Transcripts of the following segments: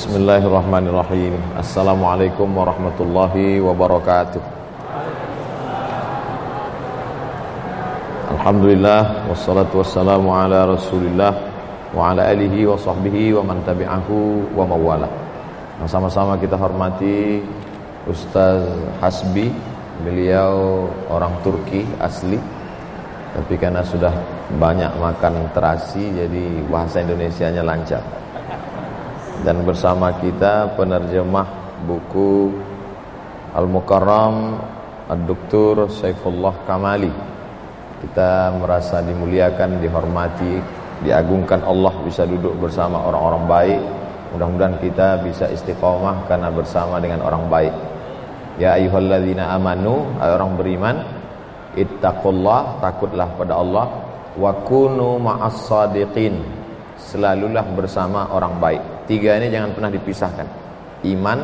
Bismillahirrahmanirrahim. Assalamualaikum warahmatullahi wabarakatuh. Alhamdulillah Wassalatu wassalamu ala rasulillah Wa ala alihi wa sahbihi wa man tabi'ahu wa mawala Sama-sama kita hormati Ustaz Hasbi Beliau orang Turki asli. Tapi karena sudah banyak makan terasi Jadi bahasa Indonesianya lancar dan bersama kita penerjemah buku Al-Mukarram Ad-Doktor Saifullah Kamali. Kita merasa dimuliakan, dihormati diagungkan Allah bisa duduk bersama orang-orang baik. Mudah-mudahan kita bisa istiqomah karena bersama dengan orang baik. Ya ayyuhalladzina amanu orang beriman ittaqullah takutlah pada Allah. Wa kunu ma'as sadiqin selalulah bersama orang baik Tiga ini jangan pernah dipisahkan. Iman,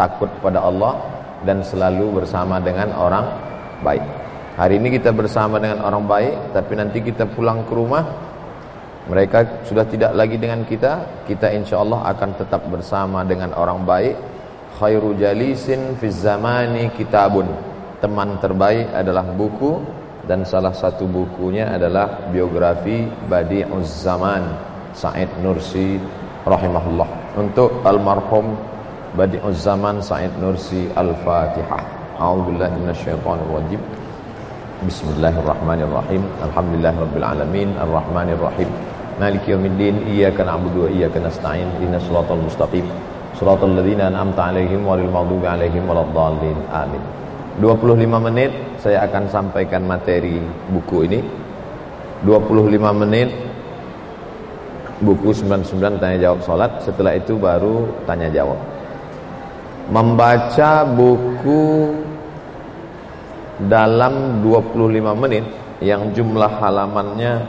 takut pada Allah dan selalu bersama dengan orang baik. Hari ini kita bersama dengan orang baik, tapi nanti kita pulang ke rumah mereka sudah tidak lagi dengan kita, kita insya Allah akan tetap bersama dengan orang baik. Khairu jalisin fi zamani kitabun. Teman terbaik adalah buku dan salah satu bukunya adalah biografi Badi'uz Zaman Said Nursi rahimahullah untuk almarhum Badi'uz Zaman Said Nursi Al-Fatihah. A'udzubillahi minasyaitonir rajim. Bismillahirrahmanirrahim. Alhamdulillahirabbil alamin arrahmanir rahim. Maliki yaumiddin iyyaka na'budu wa iyyaka nasta'in ihdinas siratal mustaqim. Siratal ladzina an'amta 'alaihim ghairil maghdubi 'alaihim waladdallin. Amin. 25 menit saya akan sampaikan materi buku ini. 25 menit buku 99 tanya jawab salat setelah itu baru tanya jawab. Membaca buku dalam 25 menit yang jumlah halamannya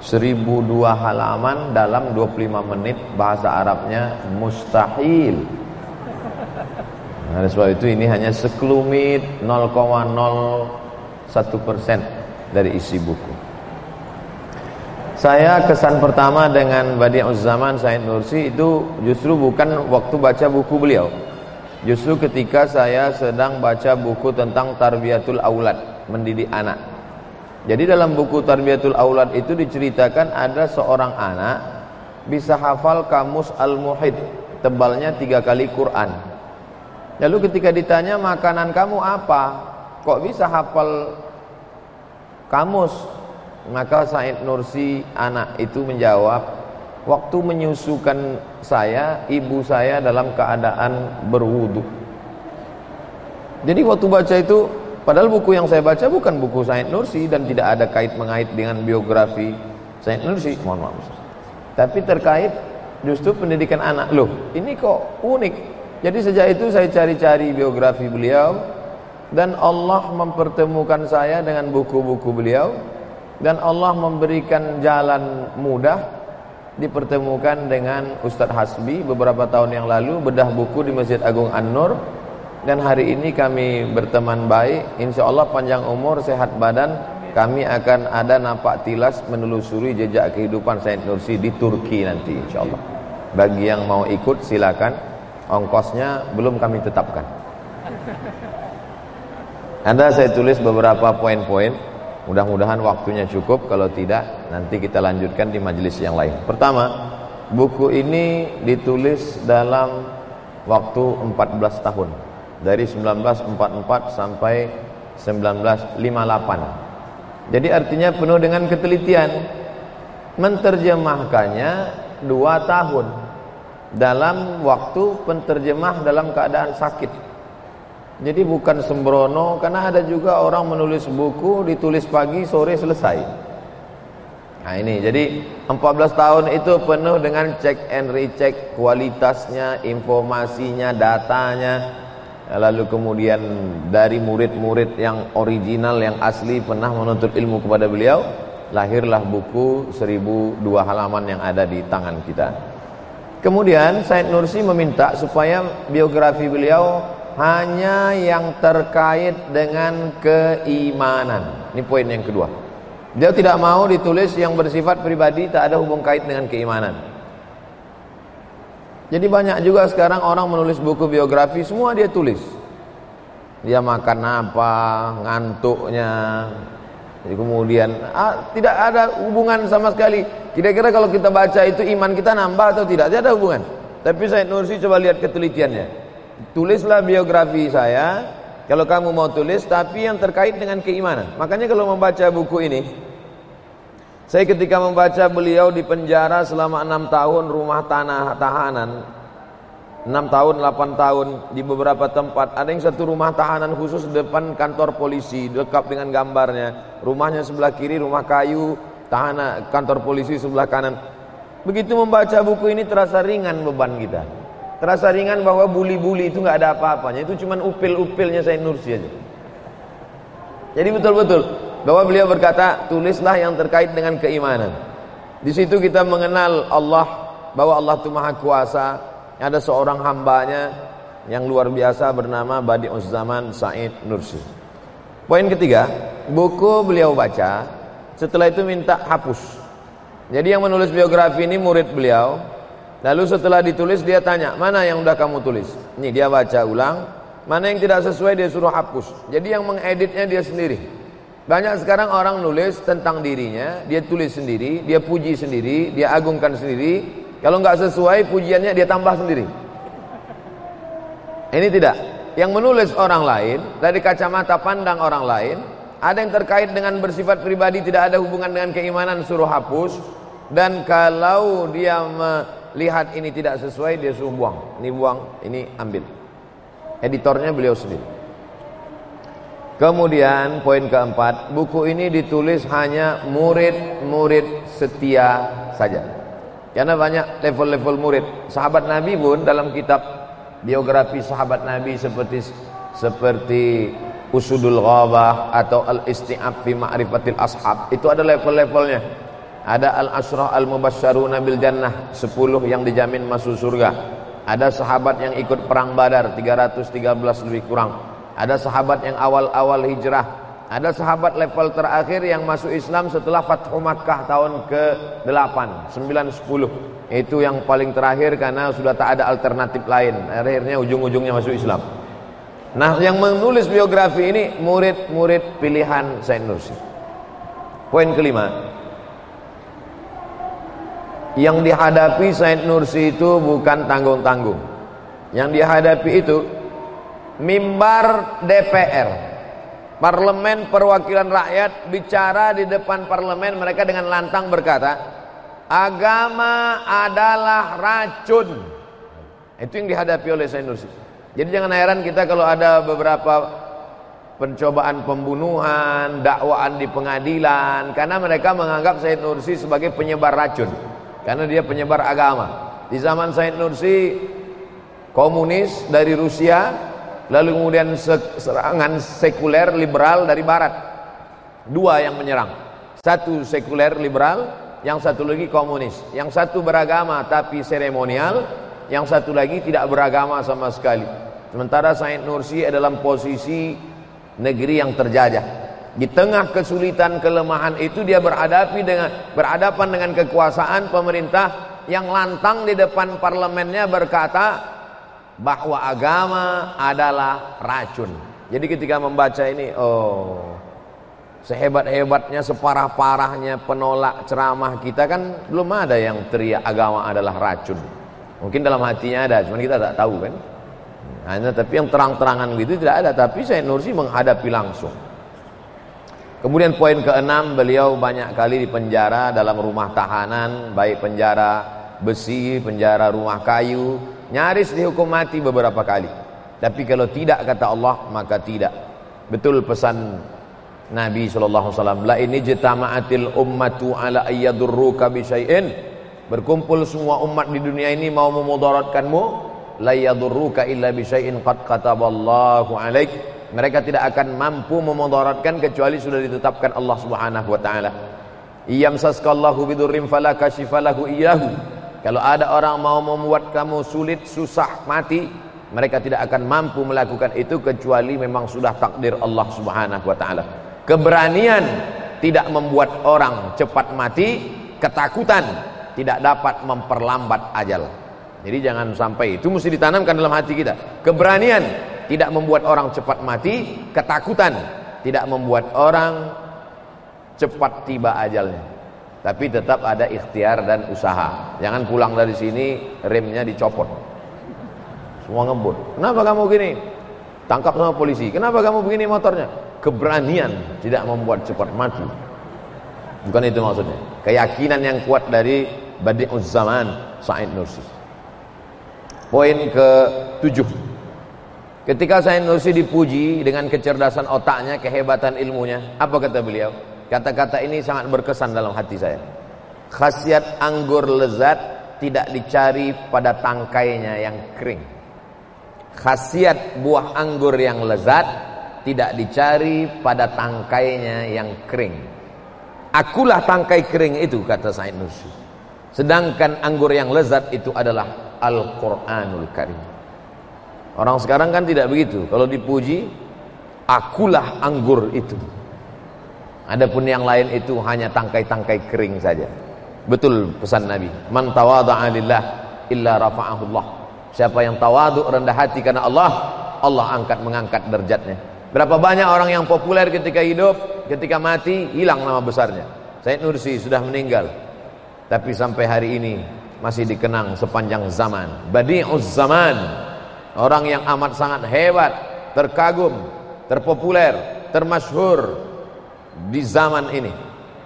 1002 halaman dalam 25 menit bahasa Arabnya mustahil. Nah, sebab itu ini hanya sekelumit 0,01 persen dari isi buku saya kesan pertama dengan Badi'uz Zaman Said Nursi itu justru bukan waktu baca buku beliau. Justru ketika saya sedang baca buku tentang Tarbiyatul Aulad, mendidik anak. Jadi dalam buku Tarbiyatul Aulad itu diceritakan ada seorang anak bisa hafal kamus Al-Muhid, tebalnya tiga kali Quran. Lalu ketika ditanya makanan kamu apa? Kok bisa hafal kamus? Maka Said Nursi anak itu menjawab, waktu menyusukan saya, ibu saya dalam keadaan berwudu. Jadi waktu baca itu, padahal buku yang saya baca bukan buku Said Nursi dan tidak ada kait mengait dengan biografi Said Nursi, mohon maaf. Tapi terkait justru pendidikan anak. Loh, ini kok unik. Jadi sejak itu saya cari-cari biografi beliau dan Allah mempertemukan saya dengan buku-buku beliau dan Allah memberikan jalan mudah dipertemukan dengan Ustadz Hasbi beberapa tahun yang lalu bedah buku di Masjid Agung An-Nur. Dan hari ini kami berteman baik. Insya Allah panjang umur sehat badan. Kami akan ada nampak tilas menelusuri jejak kehidupan Said Nursi di Turki nanti insya Allah. Bagi yang mau ikut silakan. Ongkosnya belum kami tetapkan. Anda saya tulis beberapa poin-poin Mudah-mudahan waktunya cukup. Kalau tidak nanti kita lanjutkan di majelis yang lain. Pertama Buku ini ditulis dalam Waktu 14 tahun. Dari 1944 sampai 1958 Jadi artinya penuh dengan ketelitian. Menterjemahkannya Dua tahun Dalam waktu penterjemah dalam keadaan sakit jadi bukan sembrono karena ada juga orang menulis buku ditulis pagi sore selesai. Nah ini jadi 14 tahun itu penuh dengan cek and recheck kualitasnya, informasinya, datanya. Lalu kemudian dari murid-murid yang original yang asli pernah menuntut ilmu kepada beliau, lahirlah buku 1002 halaman yang ada di tangan kita. Kemudian Said Nursi meminta supaya biografi beliau hanya yang terkait dengan keimanan. Ini poin yang kedua. Dia tidak mau ditulis yang bersifat pribadi tak ada hubung kait dengan keimanan. Jadi banyak juga sekarang orang menulis buku biografi semua dia tulis. Dia makan apa, ngantuknya, jadi kemudian ah, tidak ada hubungan sama sekali. Kira-kira kalau kita baca itu iman kita nambah atau tidak? Tidak ada hubungan. Tapi saya Nursi coba lihat ketelitiannya. Tulislah biografi saya. Kalau kamu mau tulis, tapi yang terkait dengan keimanan. Makanya kalau membaca buku ini, saya ketika membaca beliau di penjara selama enam tahun rumah tanah tahanan 6 tahun, 8 tahun di beberapa tempat. Ada yang satu rumah tahanan khusus depan kantor polisi, dekat dengan gambarnya. Rumahnya sebelah kiri, rumah kayu, tahanan kantor polisi sebelah kanan. Begitu membaca buku ini terasa ringan beban kita. Terasa ringan bahwa bully-bully itu nggak ada apa-apanya. Itu cuma upil-upilnya saya Nursi aja. Jadi betul-betul bahwa beliau berkata, tulislah yang terkait dengan keimanan. Di situ kita mengenal Allah bahwa Allah itu Maha Kuasa, ada seorang hambanya yang luar biasa bernama Badi'uz Zaman Said Nursi. Poin ketiga, buku beliau baca, setelah itu minta hapus. Jadi yang menulis biografi ini murid beliau. Lalu setelah ditulis dia tanya, mana yang udah kamu tulis? Ini dia baca ulang, mana yang tidak sesuai dia suruh hapus. Jadi yang mengeditnya dia sendiri. Banyak sekarang orang nulis tentang dirinya, dia tulis sendiri, dia puji sendiri, dia agungkan sendiri, kalau nggak sesuai pujiannya dia tambah sendiri. Ini tidak. Yang menulis orang lain dari kacamata pandang orang lain, ada yang terkait dengan bersifat pribadi tidak ada hubungan dengan keimanan suruh hapus dan kalau dia melihat ini tidak sesuai dia suruh buang. Ini buang, ini ambil. Editornya beliau sendiri. Kemudian poin keempat, buku ini ditulis hanya murid-murid setia saja. Karena banyak level-level murid. Sahabat Nabi pun dalam kitab biografi sahabat Nabi seperti seperti Usudul Ghabah atau Al-Isti'ab fi Ma'rifatil Ashab. Itu ada level-levelnya. Ada Al-Asrah Al-Mubasysyaruna bil Jannah, 10 yang dijamin masuk surga. Ada sahabat yang ikut perang Badar 313 lebih kurang. Ada sahabat yang awal-awal hijrah ada sahabat level terakhir yang masuk Islam setelah Fathu Makkah tahun ke-8, 9, 10. Itu yang paling terakhir karena sudah tak ada alternatif lain. Akhirnya ujung-ujungnya masuk Islam. Nah, yang menulis biografi ini murid-murid pilihan Said Nursi. Poin kelima. Yang dihadapi Said Nursi itu bukan tanggung-tanggung. Yang dihadapi itu mimbar DPR Parlemen perwakilan rakyat bicara di depan parlemen mereka dengan lantang berkata, agama adalah racun. Itu yang dihadapi oleh Said Nursi. Jadi jangan heran kita kalau ada beberapa pencobaan pembunuhan, dakwaan di pengadilan karena mereka menganggap Said Nursi sebagai penyebar racun. Karena dia penyebar agama. Di zaman Said Nursi komunis dari Rusia Lalu kemudian serangan sekuler liberal dari barat. Dua yang menyerang. Satu sekuler liberal, yang satu lagi komunis. Yang satu beragama tapi seremonial, yang satu lagi tidak beragama sama sekali. Sementara Said Nursi adalah posisi negeri yang terjajah. Di tengah kesulitan kelemahan itu dia berhadapi dengan berhadapan dengan kekuasaan pemerintah yang lantang di depan parlemennya berkata bahwa agama adalah racun. Jadi ketika membaca ini, oh, sehebat-hebatnya, separah-parahnya penolak ceramah kita kan belum ada yang teriak agama adalah racun. Mungkin dalam hatinya ada, cuman kita tak tahu kan. Hanya tapi yang terang-terangan gitu tidak ada, tapi saya Nursi menghadapi langsung. Kemudian poin keenam, beliau banyak kali dipenjara dalam rumah tahanan, baik penjara besi, penjara rumah kayu, Nyaris dihukum mati beberapa kali. Tapi kalau tidak kata Allah maka tidak. Betul pesan Nabi sallallahu alaihi wasallam, la ini jitama'atil ummatu ala ayyadurruka bi syai'in. Berkumpul semua umat di dunia ini mau memudaratkanmu, la yadurruka illa bi syai'in qad kataballahu alaik. Mereka tidak akan mampu memudaratkan kecuali sudah ditetapkan Allah Subhanahu wa taala. Iyamsaskallahu bidurrim fala kashifalahu iyyahu kalau ada orang mau membuat kamu sulit, susah, mati, mereka tidak akan mampu melakukan itu kecuali memang sudah takdir Allah Subhanahu wa taala. Keberanian tidak membuat orang cepat mati, ketakutan tidak dapat memperlambat ajal. Jadi jangan sampai itu mesti ditanamkan dalam hati kita. Keberanian tidak membuat orang cepat mati, ketakutan tidak membuat orang cepat tiba ajalnya. Tapi tetap ada ikhtiar dan usaha. Jangan pulang dari sini remnya dicopot. Semua ngebut. Kenapa kamu gini? Tangkap sama polisi. Kenapa kamu begini motornya? Keberanian tidak membuat cepat mati. Bukan itu maksudnya. Keyakinan yang kuat dari Badi'uz Zaman Said Nursi. Poin ke tujuh. Ketika Said Nursi dipuji dengan kecerdasan otaknya, kehebatan ilmunya, apa kata beliau? Kata-kata ini sangat berkesan dalam hati saya. Khasiat anggur lezat tidak dicari pada tangkainya yang kering. Khasiat buah anggur yang lezat tidak dicari pada tangkainya yang kering. Akulah tangkai kering itu kata Said Nursi. Sedangkan anggur yang lezat itu adalah Al-Qur'anul Karim. Orang sekarang kan tidak begitu. Kalau dipuji, akulah anggur itu. Adapun yang lain itu hanya tangkai-tangkai kering saja. Betul pesan Nabi. Man tawadha'a lillah illa rafa'ahu Allah. Siapa yang tawadu rendah hati karena Allah, Allah angkat mengangkat derajatnya. Berapa banyak orang yang populer ketika hidup, ketika mati hilang nama besarnya. Said Nursi sudah meninggal. Tapi sampai hari ini masih dikenang sepanjang zaman. Badi'uz zaman. Orang yang amat sangat hebat, terkagum, terpopuler, termasyhur, di zaman ini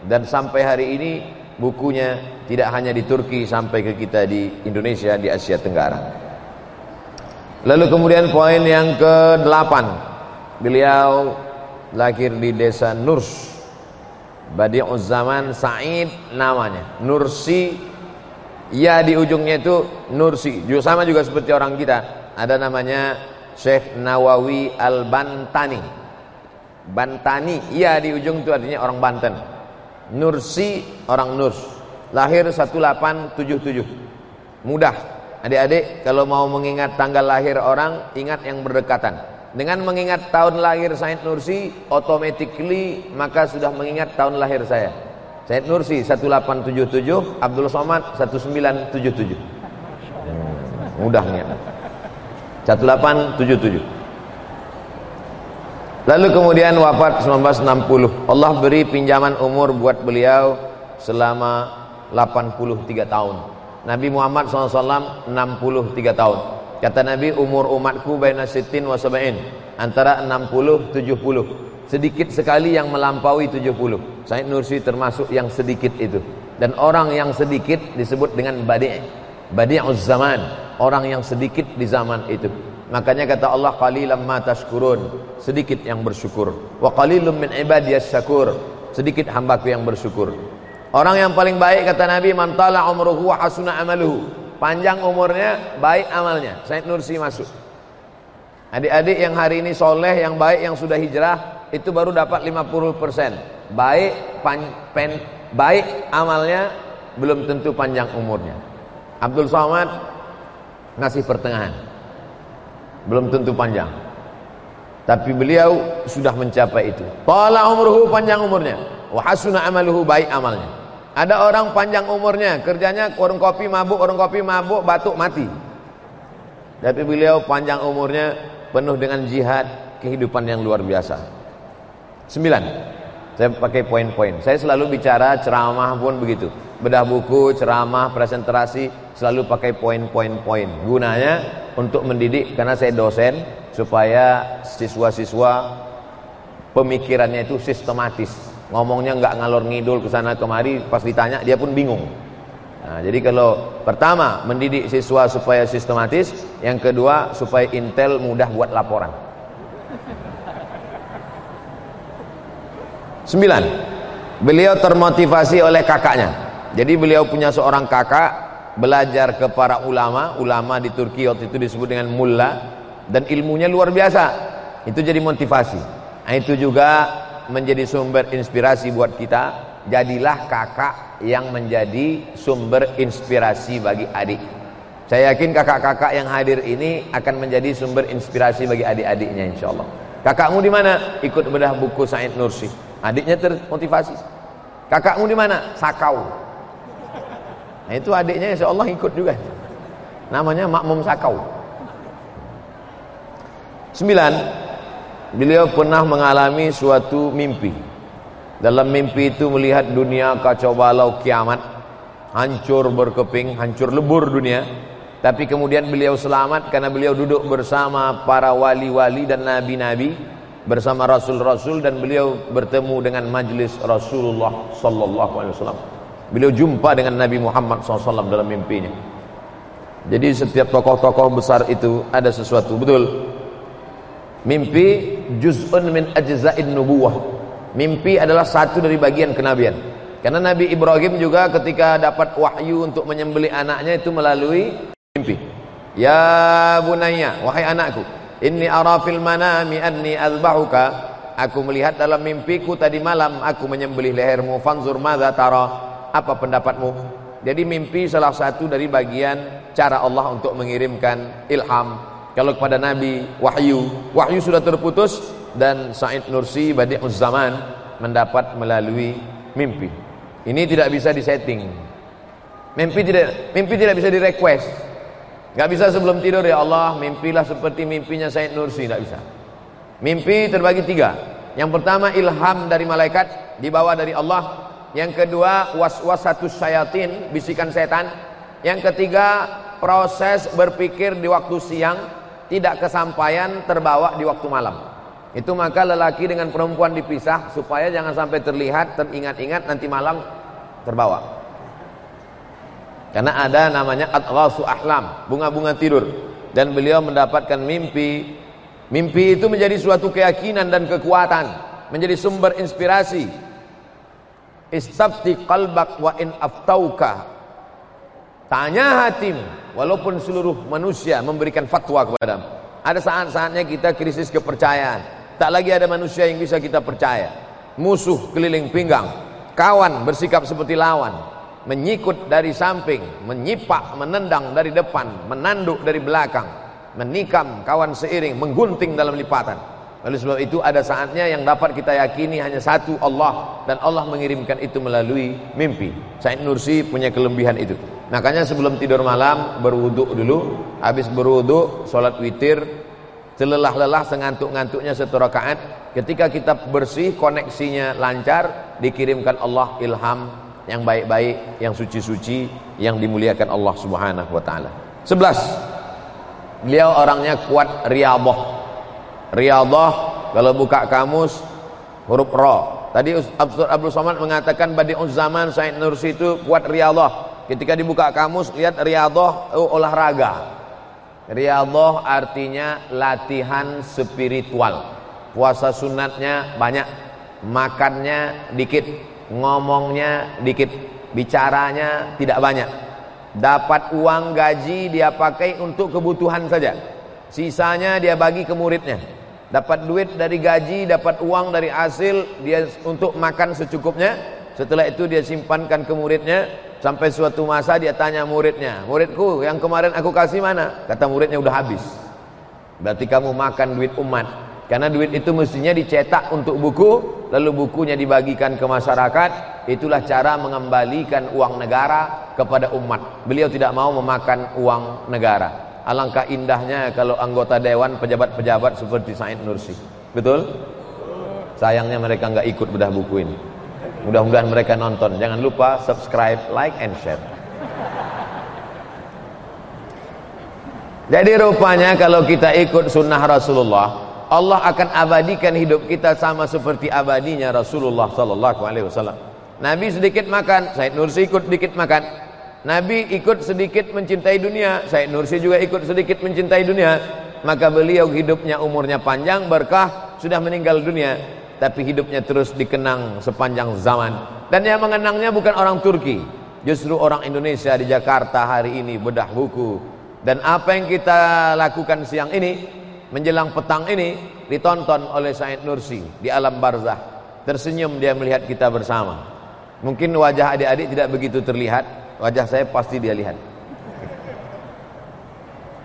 dan sampai hari ini bukunya tidak hanya di Turki sampai ke kita di Indonesia di Asia Tenggara. Lalu kemudian poin yang ke-8. Beliau lahir di desa Nurs. Badi'uz Zaman Said namanya. Nursi ya di ujungnya itu Nursi. Juga sama juga seperti orang kita. Ada namanya Syekh Nawawi Al-Bantani. Bantani, iya di ujung itu artinya orang Banten. Nursi orang Nurs. Lahir 1877. Mudah. Adik-adik kalau mau mengingat tanggal lahir orang, ingat yang berdekatan. Dengan mengingat tahun lahir Said Nursi, automatically maka sudah mengingat tahun lahir saya. Said Nursi 1877, Abdul Somad 1977. Hmm, mudahnya. 1877. Lalu kemudian wafat 1960. Allah beri pinjaman umur buat beliau selama 83 tahun. Nabi Muhammad SAW 63 tahun. Kata Nabi umur umatku baina sittin wa sab'in. Antara 60 70. Sedikit sekali yang melampaui 70. Said Nursi termasuk yang sedikit itu. Dan orang yang sedikit disebut dengan badi' badi'uz zaman. Orang yang sedikit di zaman itu. Makanya kata Allah qalilan ma tashkurun, sedikit yang bersyukur. Wa qalilum min ibadiyas syakur, sedikit hambaku yang bersyukur. Orang yang paling baik kata Nabi man tala umruhu wa hasuna amaluhu. Panjang umurnya, baik amalnya. Said Nursi masuk. Adik-adik yang hari ini soleh, yang baik, yang sudah hijrah, itu baru dapat 50%. Baik, pan, pen, baik amalnya, belum tentu panjang umurnya. Abdul Somad ngasih pertengahan. Belum tentu panjang. Tapi beliau sudah mencapai itu. Qala umruhu panjang umurnya. Wa hasuna amaluhu baik amalnya. Ada orang panjang umurnya kerjanya warung kopi mabuk warung kopi mabuk batuk mati. Tapi beliau panjang umurnya penuh dengan jihad kehidupan yang luar biasa. Sembilan saya pakai poin-poin. Saya selalu bicara ceramah pun begitu. Bedah buku ceramah presentasi selalu pakai poin-poin-poin. Gunanya untuk mendidik karena saya dosen supaya siswa-siswa pemikirannya itu sistematis. Ngomongnya nggak ngalor ngidul ke sana kemari pas ditanya dia pun bingung. Nah, jadi kalau pertama mendidik siswa supaya sistematis yang kedua supaya intel mudah buat laporan sembilan. Beliau termotivasi oleh kakaknya. Jadi beliau punya seorang kakak belajar ke para ulama ulama di Turki waktu itu disebut dengan mulla dan ilmunya luar biasa. Itu jadi motivasi. Nah, itu juga menjadi sumber inspirasi buat kita. Jadilah kakak yang menjadi sumber inspirasi bagi adik. Saya yakin kakak-kakak yang hadir ini akan menjadi sumber inspirasi bagi adik-adiknya insya Allah. Kakakmu di mana? Ikut bedah buku Said Nursi adiknya termotivasi kakakmu di mana sakau Nah itu adiknya insya Allah ikut juga. Namanya makmum sakau. Sembilan, beliau pernah mengalami suatu mimpi. Dalam mimpi itu melihat dunia kacau balau kiamat, hancur berkeping, hancur lebur dunia. Tapi kemudian beliau selamat karena beliau duduk bersama para wali-wali dan nabi-nabi bersama rasul-rasul dan beliau bertemu dengan majlis Rasulullah sallallahu alaihi wasallam. Beliau jumpa dengan Nabi Muhammad SAW dalam mimpinya. Jadi setiap tokoh-tokoh besar itu ada sesuatu betul. Mimpi juz'un min ajza'in nubuwah. Mimpi adalah satu dari bagian kenabian. Karena Nabi Ibrahim juga ketika dapat wahyu untuk menyembelih anaknya itu melalui mimpi. Ya bunayya, wahai anakku, inni ara fil manami anni azbahuka. Aku melihat dalam mimpiku tadi malam aku menyembelih lehermu. Fanzur madza tara? Apa pendapatmu? Jadi mimpi salah satu dari bagian cara Allah untuk mengirimkan ilham. Kalau kepada Nabi wahyu, wahyu sudah terputus dan Said Nursi Badi'uz Zaman mendapat melalui mimpi. Ini tidak bisa disetting. Mimpi tidak mimpi tidak bisa direquest. Gak bisa sebelum tidur ya Allah mimpilah seperti mimpinya Said Nursi Gak bisa. Mimpi terbagi tiga. Yang pertama ilham dari malaikat Dibawa dari Allah. Yang kedua was-was satu syayatin Bisikan setan. Yang ketiga proses berpikir di waktu siang Tidak kesampaian terbawa di waktu malam. Itu maka lelaki dengan perempuan dipisah Supaya jangan sampai terlihat Teringat-ingat nanti malam terbawa karena ada namanya atghasu ahlam, bunga-bunga tidur. Dan beliau mendapatkan mimpi. Mimpi itu menjadi suatu keyakinan dan kekuatan, menjadi sumber inspirasi. Istafti qalbak wa in aftauka. Tanya hatimu, walaupun seluruh manusia memberikan fatwa kepada. Ada saat-saatnya kita krisis kepercayaan. Tak lagi ada manusia yang bisa kita percaya. Musuh keliling pinggang, kawan bersikap seperti lawan, menyikut dari samping, menyipak, menendang dari depan, menanduk dari belakang, menikam kawan seiring, menggunting dalam lipatan. Oleh sebab itu ada saatnya yang dapat kita yakini hanya satu Allah dan Allah mengirimkan itu melalui mimpi. Said Nursi punya kelebihan itu. Makanya sebelum tidur malam berwuduk dulu, habis berwuduk sholat witir, selelah-lelah sengantuk-ngantuknya satu rakaat. Ketika kita bersih, koneksinya lancar, dikirimkan Allah ilham yang baik-baik, yang suci-suci, yang dimuliakan Allah Subhanahu wa taala. 11. Beliau orangnya kuat riyadhah. Riyadhah kalau buka kamus huruf ra. Tadi Abdul Somad mengatakan badi'uz zaman Said Nursi itu kuat riyadhah. Ketika dibuka kamus lihat riyadhah oh, olahraga. Riyadhah artinya latihan spiritual. Puasa sunatnya banyak, makannya dikit, ngomongnya dikit, bicaranya tidak banyak. Dapat uang gaji dia pakai untuk kebutuhan saja. Sisanya dia bagi ke muridnya. Dapat duit dari gaji, dapat uang dari hasil dia untuk makan secukupnya. Setelah itu dia simpankan ke muridnya sampai suatu masa dia tanya muridnya, "Muridku, yang kemarin aku kasih mana?" Kata muridnya udah habis. Berarti kamu makan duit umat. Karena duit itu mestinya dicetak untuk buku, lalu bukunya dibagikan ke masyarakat. Itulah cara mengembalikan uang negara kepada umat. Beliau tidak mau memakan uang negara. Alangkah indahnya kalau anggota dewan pejabat-pejabat seperti Said Nursi. Betul? Sayangnya mereka nggak ikut bedah buku ini. Mudah-mudahan mereka nonton. Jangan lupa subscribe, like, and share. Jadi rupanya kalau kita ikut sunnah Rasulullah Allah akan abadikan hidup kita sama seperti abadinya Rasulullah sallallahu alaihi wasallam. Nabi sedikit makan, Said Nursi ikut sedikit makan. Nabi ikut sedikit mencintai dunia, Said Nursi juga ikut sedikit mencintai dunia. Maka beliau hidupnya umurnya panjang, berkah, sudah meninggal dunia, tapi hidupnya terus dikenang sepanjang zaman. Dan yang mengenangnya bukan orang Turki, justru orang Indonesia di Jakarta hari ini bedah buku. Dan apa yang kita lakukan siang ini menjelang petang ini ditonton oleh Said Nursi di alam barzah. Tersenyum dia melihat kita bersama. Mungkin wajah adik-adik tidak begitu terlihat, wajah saya pasti dia lihat.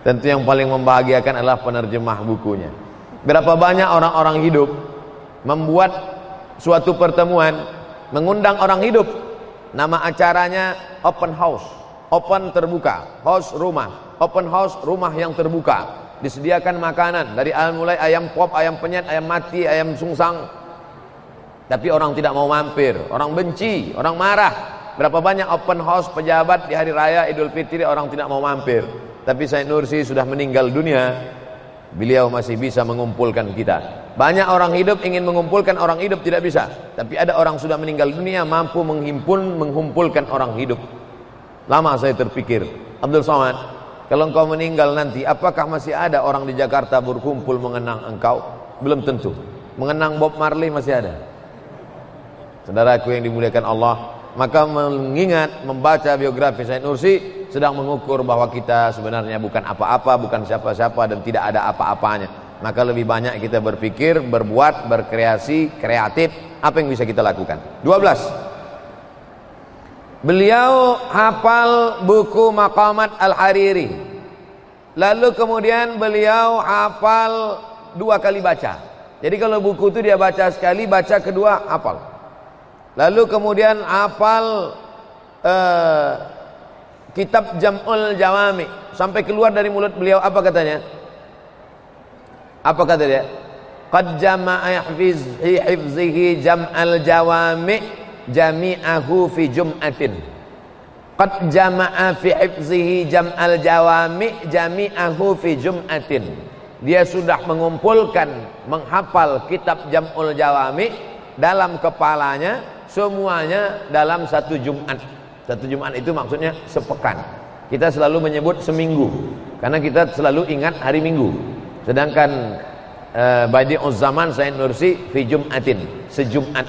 Tentu yang paling membahagiakan adalah penerjemah bukunya. Berapa banyak orang-orang hidup membuat suatu pertemuan, mengundang orang hidup. Nama acaranya open house. open terbuka, house rumah, open house rumah yang terbuka. Disediakan makanan dari mulai ayam pop, ayam penyet, ayam mati, ayam sungsang. Tapi orang tidak mau mampir, orang benci, orang marah. Berapa banyak open house pejabat di hari raya Idul Fitri orang tidak mau mampir. Tapi Said Nursi sudah meninggal dunia, beliau masih bisa mengumpulkan kita. Banyak orang hidup ingin mengumpulkan orang hidup tidak bisa. Tapi ada orang sudah meninggal dunia mampu menghimpun, mengumpulkan orang hidup. Lama saya terpikir, Abdul Somad, kalau engkau meninggal nanti, apakah masih ada orang di Jakarta berkumpul mengenang engkau? Belum tentu. Mengenang Bob Marley masih ada. Saudaraku yang dimuliakan Allah, maka mengingat membaca biografi Said Nursi sedang mengukur bahwa kita sebenarnya bukan apa-apa, bukan siapa-siapa dan tidak ada apa-apanya. Maka lebih banyak kita berpikir, berbuat, berkreasi, kreatif, apa yang bisa kita lakukan. 12. Beliau hafal buku Maqamat Al-Hariri. Lalu kemudian beliau hafal dua kali baca. Jadi kalau buku itu dia baca sekali, baca kedua hafal. Lalu kemudian hafal uh, kitab Jam'ul Jawami sampai keluar dari mulut beliau apa katanya? Apa kata dia? Qad jama'a hifzihi jam'al jawami' jami'ahu fi jum'atin. Qad jama'a fi hifzihi jam'al jawami jami'ahu fi jum'atin. Dia sudah mengumpulkan menghafal kitab jam'ul jawami dalam kepalanya semuanya dalam satu Jumat. Satu Jumat itu maksudnya sepekan. Kita selalu menyebut seminggu karena kita selalu ingat hari Minggu. Sedangkan uh, Badi'uz Zaman Said Nursi fi Jum'atin sejumat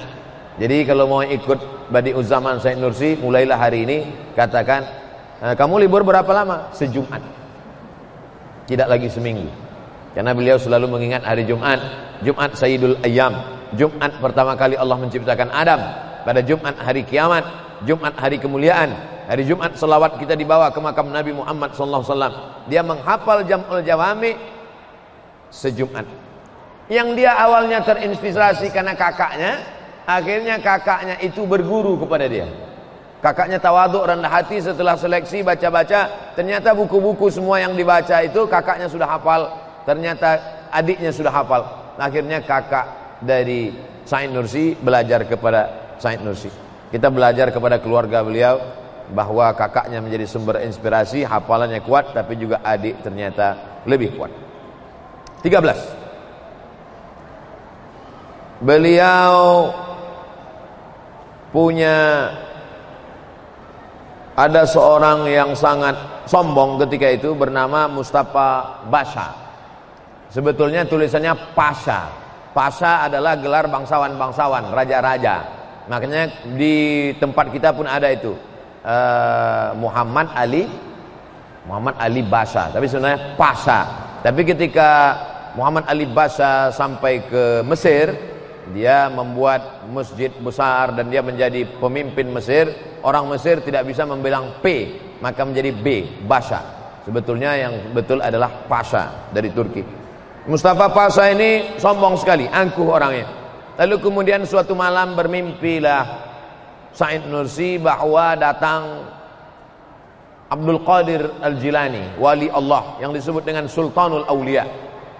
jadi kalau mau ikut Badi Uzaman Said Nursi, mulailah hari ini katakan, e, kamu libur berapa lama? Sejumat. Tidak lagi seminggu. Karena beliau selalu mengingat hari Jumat, Jumat Sayyidul Ayyam, Jumat pertama kali Allah menciptakan Adam, pada Jumat hari kiamat, Jumat hari kemuliaan, hari Jumat selawat kita dibawa ke makam Nabi Muhammad sallallahu alaihi wasallam. Dia menghafal Jam'ul Jawami sejumat. Yang dia awalnya terinspirasi karena kakaknya, Akhirnya kakaknya itu berguru kepada dia. Kakaknya tawaduk rendah hati setelah seleksi baca-baca, ternyata buku-buku semua yang dibaca itu kakaknya sudah hafal, ternyata adiknya sudah hafal. Akhirnya kakak dari Said Nursi belajar kepada Said Nursi. Kita belajar kepada keluarga beliau bahwa kakaknya menjadi sumber inspirasi, hafalannya kuat tapi juga adik ternyata lebih kuat. 13. Beliau punya ada seorang yang sangat sombong ketika itu bernama Mustafa Basha. Sebetulnya tulisannya Pasha. Pasha adalah gelar bangsawan-bangsawan, raja-raja. Makanya di tempat kita pun ada itu. Uh, Muhammad Ali Muhammad Ali Basha, tapi sebenarnya Pasha. Tapi ketika Muhammad Ali Basha sampai ke Mesir, dia membuat masjid besar dan dia menjadi pemimpin Mesir. Orang Mesir tidak bisa membilang P maka menjadi B Basha. Sebetulnya yang betul adalah Pasha dari Turki. Mustafa Pasha ini sombong sekali angkuh orangnya. Lalu kemudian suatu malam bermimpilah Said Nursi bahwa datang Abdul Qadir Al-Jilani wali Allah yang disebut dengan Sultanul Aulia.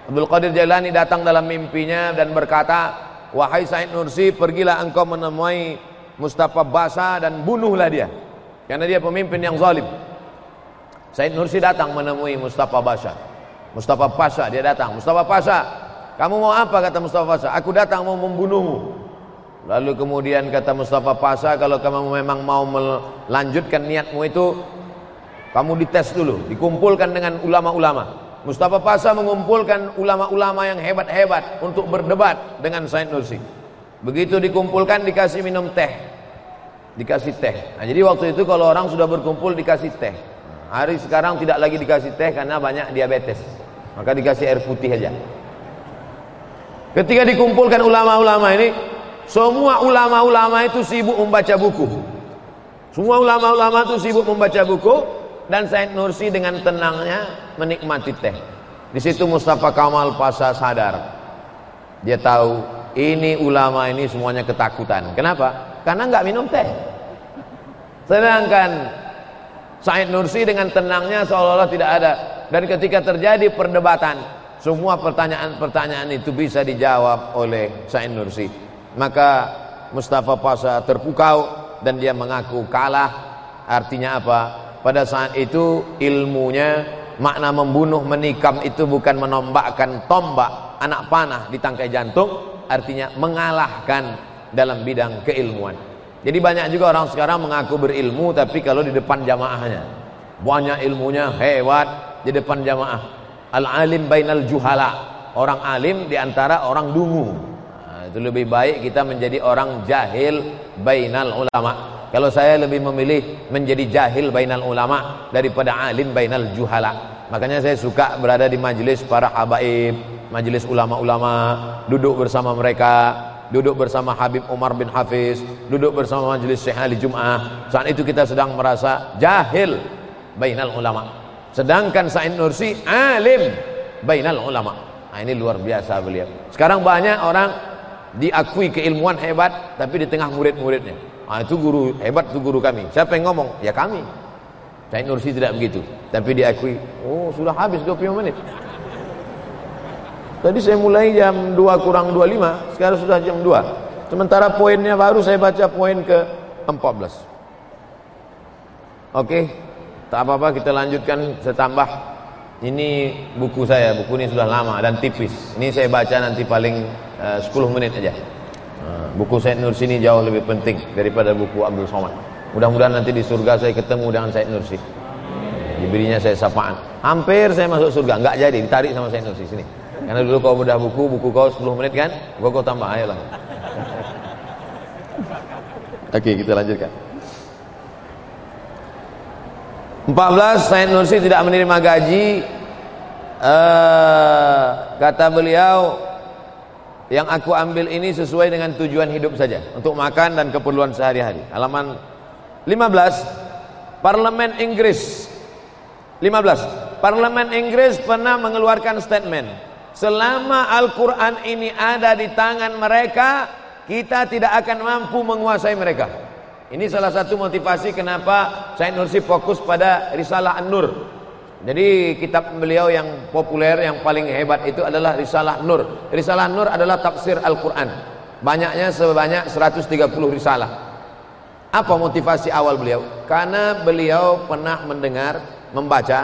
Abdul Qadir Jilani datang dalam mimpinya dan berkata Wahai Said Nursi, pergilah engkau menemui Mustafa Basa dan bunuhlah dia. Karena dia pemimpin yang zalim. Said Nursi datang menemui Mustafa Basa. Mustafa Pasha dia datang. Mustafa Pasha, kamu mau apa kata Mustafa Pasha? Aku datang mau membunuhmu. Lalu kemudian kata Mustafa Pasha, kalau kamu memang mau melanjutkan niatmu itu, kamu dites dulu, dikumpulkan dengan ulama-ulama. Mustafa Pasha mengumpulkan ulama-ulama yang hebat-hebat untuk berdebat dengan Said Nursi. Begitu dikumpulkan dikasih minum teh. Dikasih teh. Nah, jadi waktu itu kalau orang sudah berkumpul dikasih teh. Hari sekarang tidak lagi dikasih teh karena banyak diabetes. Maka dikasih air putih aja. Ketika dikumpulkan ulama-ulama ini, semua ulama-ulama itu sibuk membaca buku. Semua ulama-ulama itu sibuk membaca buku dan Said Nursi dengan tenangnya menikmati teh. Di situ Mustafa Kamal Pasha sadar. Dia tahu ini ulama ini semuanya ketakutan. Kenapa? Karena nggak minum teh. Sedangkan Said Nursi dengan tenangnya seolah-olah tidak ada dan ketika terjadi perdebatan semua pertanyaan-pertanyaan itu bisa dijawab oleh Said Nursi maka Mustafa Pasha terpukau dan dia mengaku kalah artinya apa pada saat itu ilmunya makna membunuh menikam itu bukan menombakkan tombak anak panah di tangkai jantung artinya mengalahkan dalam bidang keilmuan jadi banyak juga orang sekarang mengaku berilmu tapi kalau di depan jamaahnya banyak ilmunya hebat di depan jamaah. Al-alim bainal juhala. Orang alim di antara orang dungu. Nah, itu lebih baik kita menjadi orang jahil bainal ulama. Kalau saya lebih memilih menjadi jahil bainal ulama daripada alim bainal juhala. Makanya saya suka berada di majelis para habaib, majelis ulama-ulama, duduk bersama mereka, duduk bersama Habib Umar bin Hafiz, duduk bersama majelis Syekh Ali Jum'ah. Saat itu kita sedang merasa jahil bainal ulama. Sedangkan Said Nursi alim bainal ulama. Nah, ini luar biasa beliau. Sekarang banyak orang diakui keilmuan hebat tapi di tengah murid-muridnya. Ah itu guru hebat itu guru kami. Siapa yang ngomong? Ya kami. Said Nursi tidak begitu, tapi diakui. Oh, sudah habis 20 menit. Tadi saya mulai jam 2 kurang 25, sekarang sudah jam 2. Sementara poinnya baru saya baca poin ke 14. Oke, tak apa-apa kita lanjutkan saya tambah. Ini buku saya, buku ini sudah lama dan tipis. Ini saya baca nanti paling uh, 10 menit aja. Buku Said Nursi ini jauh lebih penting daripada buku Abdul Somad. Mudah-mudahan nanti di surga saya ketemu dengan Said Nursi. Diberinya saya sapaan. Hampir saya masuk surga, enggak jadi, ditarik sama Said Nursi sini. Karena dulu kau bedah buku, buku kau 10 menit kan? Gua kau tambah, ayolah. Oke, kita lanjutkan. 14 Said Nursi tidak menerima gaji uh, kata beliau yang aku ambil ini sesuai dengan tujuan hidup saja untuk makan dan keperluan sehari-hari. Halaman 15 Parlemen Inggris. 15 Parlemen Inggris pernah mengeluarkan statement Selama Al-Quran ini ada di tangan mereka Kita tidak akan mampu menguasai mereka. Ini salah satu motivasi kenapa Said Nursi fokus pada Risalah An-Nur Jadi kitab beliau yang populer Yang paling hebat itu adalah Risalah Nur Risalah Nur adalah tafsir Al-Quran Banyaknya sebanyak 130 risalah Apa motivasi awal beliau? Karena beliau pernah mendengar Membaca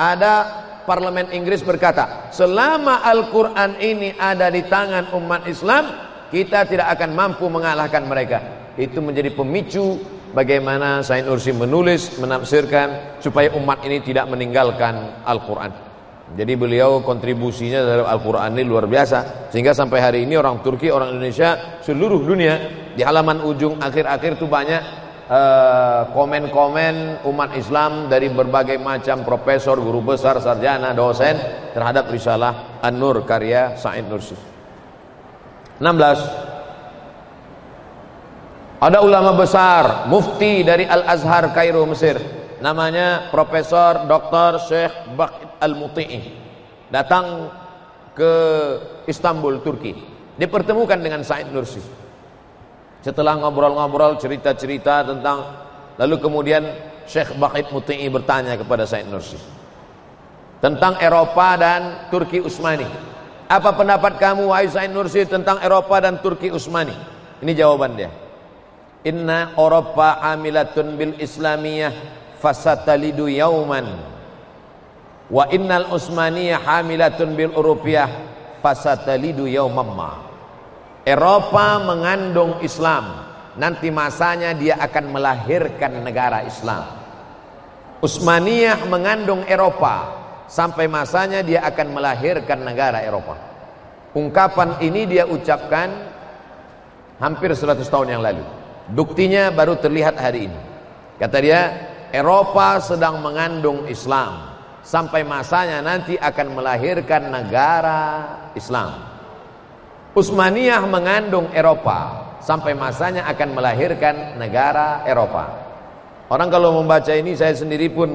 Ada parlemen Inggris berkata, selama Al-Quran ini ada di tangan umat Islam, kita tidak akan mampu mengalahkan mereka. Itu menjadi pemicu bagaimana Said Nursi menulis, menafsirkan supaya umat ini tidak meninggalkan Al-Quran. Jadi beliau kontribusinya dalam Al-Quran ini luar biasa. Sehingga sampai hari ini orang Turki, orang Indonesia, seluruh dunia di halaman ujung akhir-akhir itu banyak Eh, komen-komen uh, umat Islam dari berbagai macam profesor, guru besar, sarjana, dosen terhadap risalah An-Nur karya Said Nursi. 16 Ada ulama besar, mufti dari Al-Azhar Kairo Mesir, namanya Profesor Dr. Syekh Baqid Al-Muti'i. Datang ke Istanbul, Turki. Dipertemukan dengan Said Nursi. Setelah ngobrol-ngobrol cerita-cerita tentang lalu kemudian Syekh Baqid Muti'i bertanya kepada Said Nursi tentang Eropa dan Turki Utsmani. Apa pendapat kamu wahai Said Nursi tentang Eropa dan Turki Utsmani? Ini jawaban dia. Inna Eropa amilatun bil Islamiyah fasatalidu yauman. Wa innal Utsmaniyah hamilatun bil Urupiyah fasatalidu yaumamma. Eropa mengandung Islam. Nanti masanya dia akan melahirkan negara Islam. Utsmaniyah mengandung Eropa. Sampai masanya dia akan melahirkan negara Eropa. Ungkapan ini dia ucapkan hampir 100 tahun yang lalu buktinya baru terlihat hari ini. Kata dia Eropa sedang mengandung Islam. Sampai masanya nanti akan melahirkan negara Islam. Utsmaniyah mengandung Eropa. Sampai masanya akan melahirkan negara Eropa. Orang kalau membaca ini saya sendiri pun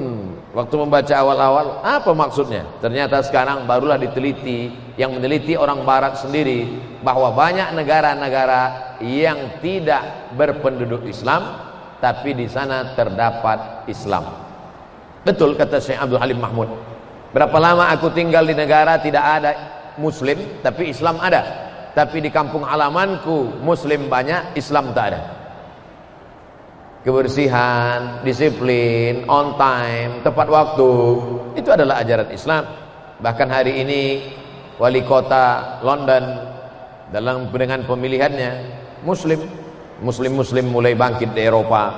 waktu membaca awal-awal apa maksudnya? Ternyata sekarang barulah diteliti yang meneliti orang barat sendiri bahwa banyak negara-negara yang tidak berpenduduk Islam tapi di sana terdapat Islam. Betul kata Syekh Abdul Halim Mahmud. Berapa lama aku tinggal di negara tidak ada muslim tapi Islam ada. Tapi di kampung halamanku muslim banyak, Islam tak ada. Kebersihan, disiplin, on time, tepat waktu, itu adalah ajaran Islam. Bahkan hari ini wali kota London dalam dengan pemilihannya muslim muslim-muslim mulai bangkit di Eropa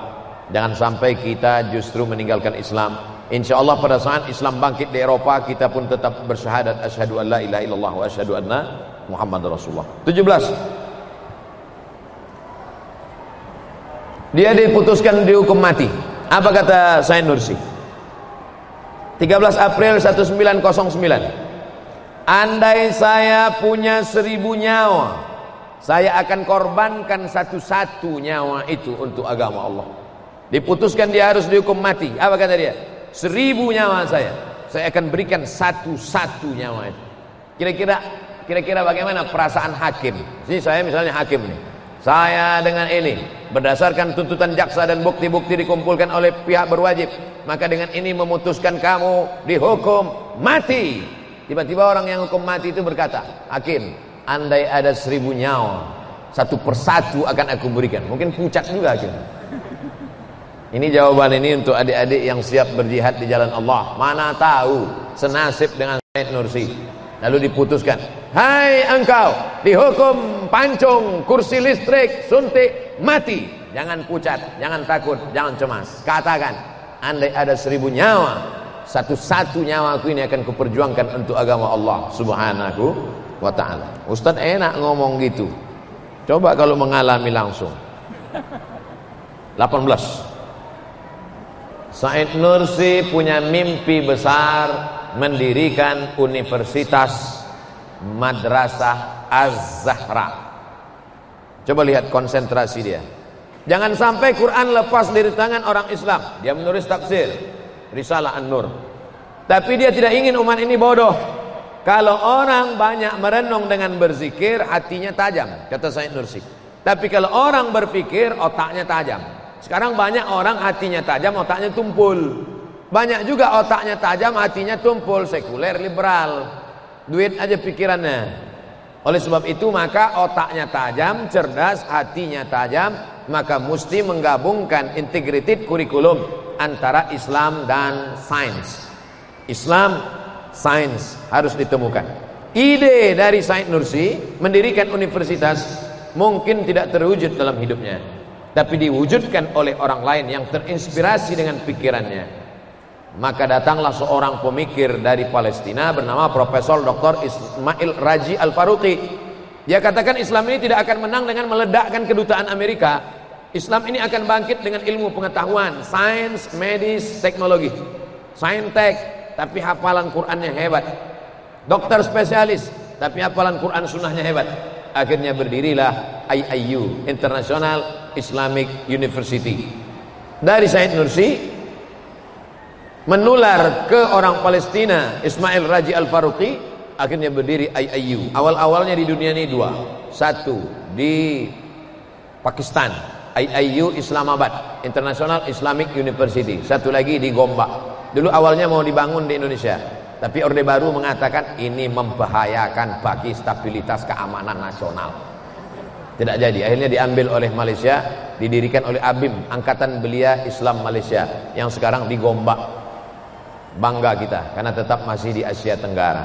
jangan sampai kita justru meninggalkan Islam Insya Allah pada saat Islam bangkit di Eropa kita pun tetap bersyahadat asyhadu an la ilaha illallah wa asyhadu anna Muhammad Rasulullah. 17. Dia diputuskan dihukum mati. Apa kata Said Nursi? 13 April 1909. Andai saya punya seribu nyawa, saya akan korbankan satu-satu nyawa itu untuk agama Allah. Diputuskan dia harus dihukum mati. Apa kata dia? seribu nyawa saya saya akan berikan satu-satu nyawa itu kira-kira kira-kira bagaimana perasaan hakim ini saya misalnya hakim nih saya dengan ini berdasarkan tuntutan jaksa dan bukti-bukti dikumpulkan oleh pihak berwajib maka dengan ini memutuskan kamu dihukum mati tiba-tiba orang yang hukum mati itu berkata hakim andai ada seribu nyawa satu persatu akan aku berikan mungkin pucat juga hakim ini jawaban ini untuk adik-adik yang siap berjihad di jalan Allah. Mana tahu senasib dengan Said Nursi. Lalu diputuskan, "Hai engkau, dihukum pancung, kursi listrik, suntik, mati. Jangan pucat, jangan takut, jangan cemas. Katakan, andai ada seribu nyawa, satu-satu nyawa aku ini akan kuperjuangkan untuk agama Allah Subhanahu wa taala." Ustaz enak ngomong gitu. Coba kalau mengalami langsung. 18 Said Nursi punya mimpi besar mendirikan Universitas Madrasah Az-Zahra. Coba lihat konsentrasi dia. Jangan sampai Quran lepas dari tangan orang Islam. Dia menulis tafsir Risalah An-Nur. Tapi dia tidak ingin umat ini bodoh. Kalau orang banyak merenung dengan berzikir, hatinya tajam, kata Said Nursi. Tapi kalau orang berpikir, otaknya tajam. Sekarang banyak orang hatinya tajam, otaknya tumpul. Banyak juga otaknya tajam, hatinya tumpul, sekuler, liberal. Duit aja pikirannya. Oleh sebab itu maka otaknya tajam, cerdas, hatinya tajam, maka mesti menggabungkan integrated kurikulum antara Islam dan sains. Islam, sains harus ditemukan. Ide dari Said Nursi mendirikan universitas mungkin tidak terwujud dalam hidupnya tapi diwujudkan oleh orang lain yang terinspirasi dengan pikirannya maka datanglah seorang pemikir dari Palestina bernama Profesor Dr. Ismail Raji Al-Faruqi. Dia katakan Islam ini tidak akan menang dengan meledakkan kedutaan Amerika. Islam ini akan bangkit dengan ilmu pengetahuan sains, medis, teknologi. Saintek tapi hafalan Qurannya hebat. Dokter spesialis tapi hafalan Quran sunnahnya hebat. Akhirnya berdirilah IIU International Islamic University. Dari Said Nursi menular ke orang Palestina Ismail Raji Al-Faruqi akhirnya berdiri IIU awal-awalnya di dunia ini dua satu di Pakistan IIU Islamabad International Islamic University satu lagi di Gombak dulu awalnya mau dibangun di Indonesia tapi Orde Baru mengatakan ini membahayakan bagi stabilitas keamanan nasional. Tidak jadi. Akhirnya diambil oleh Malaysia, didirikan oleh ABIM, Angkatan Belia Islam Malaysia yang sekarang digombak. Bangga kita karena tetap masih di Asia Tenggara.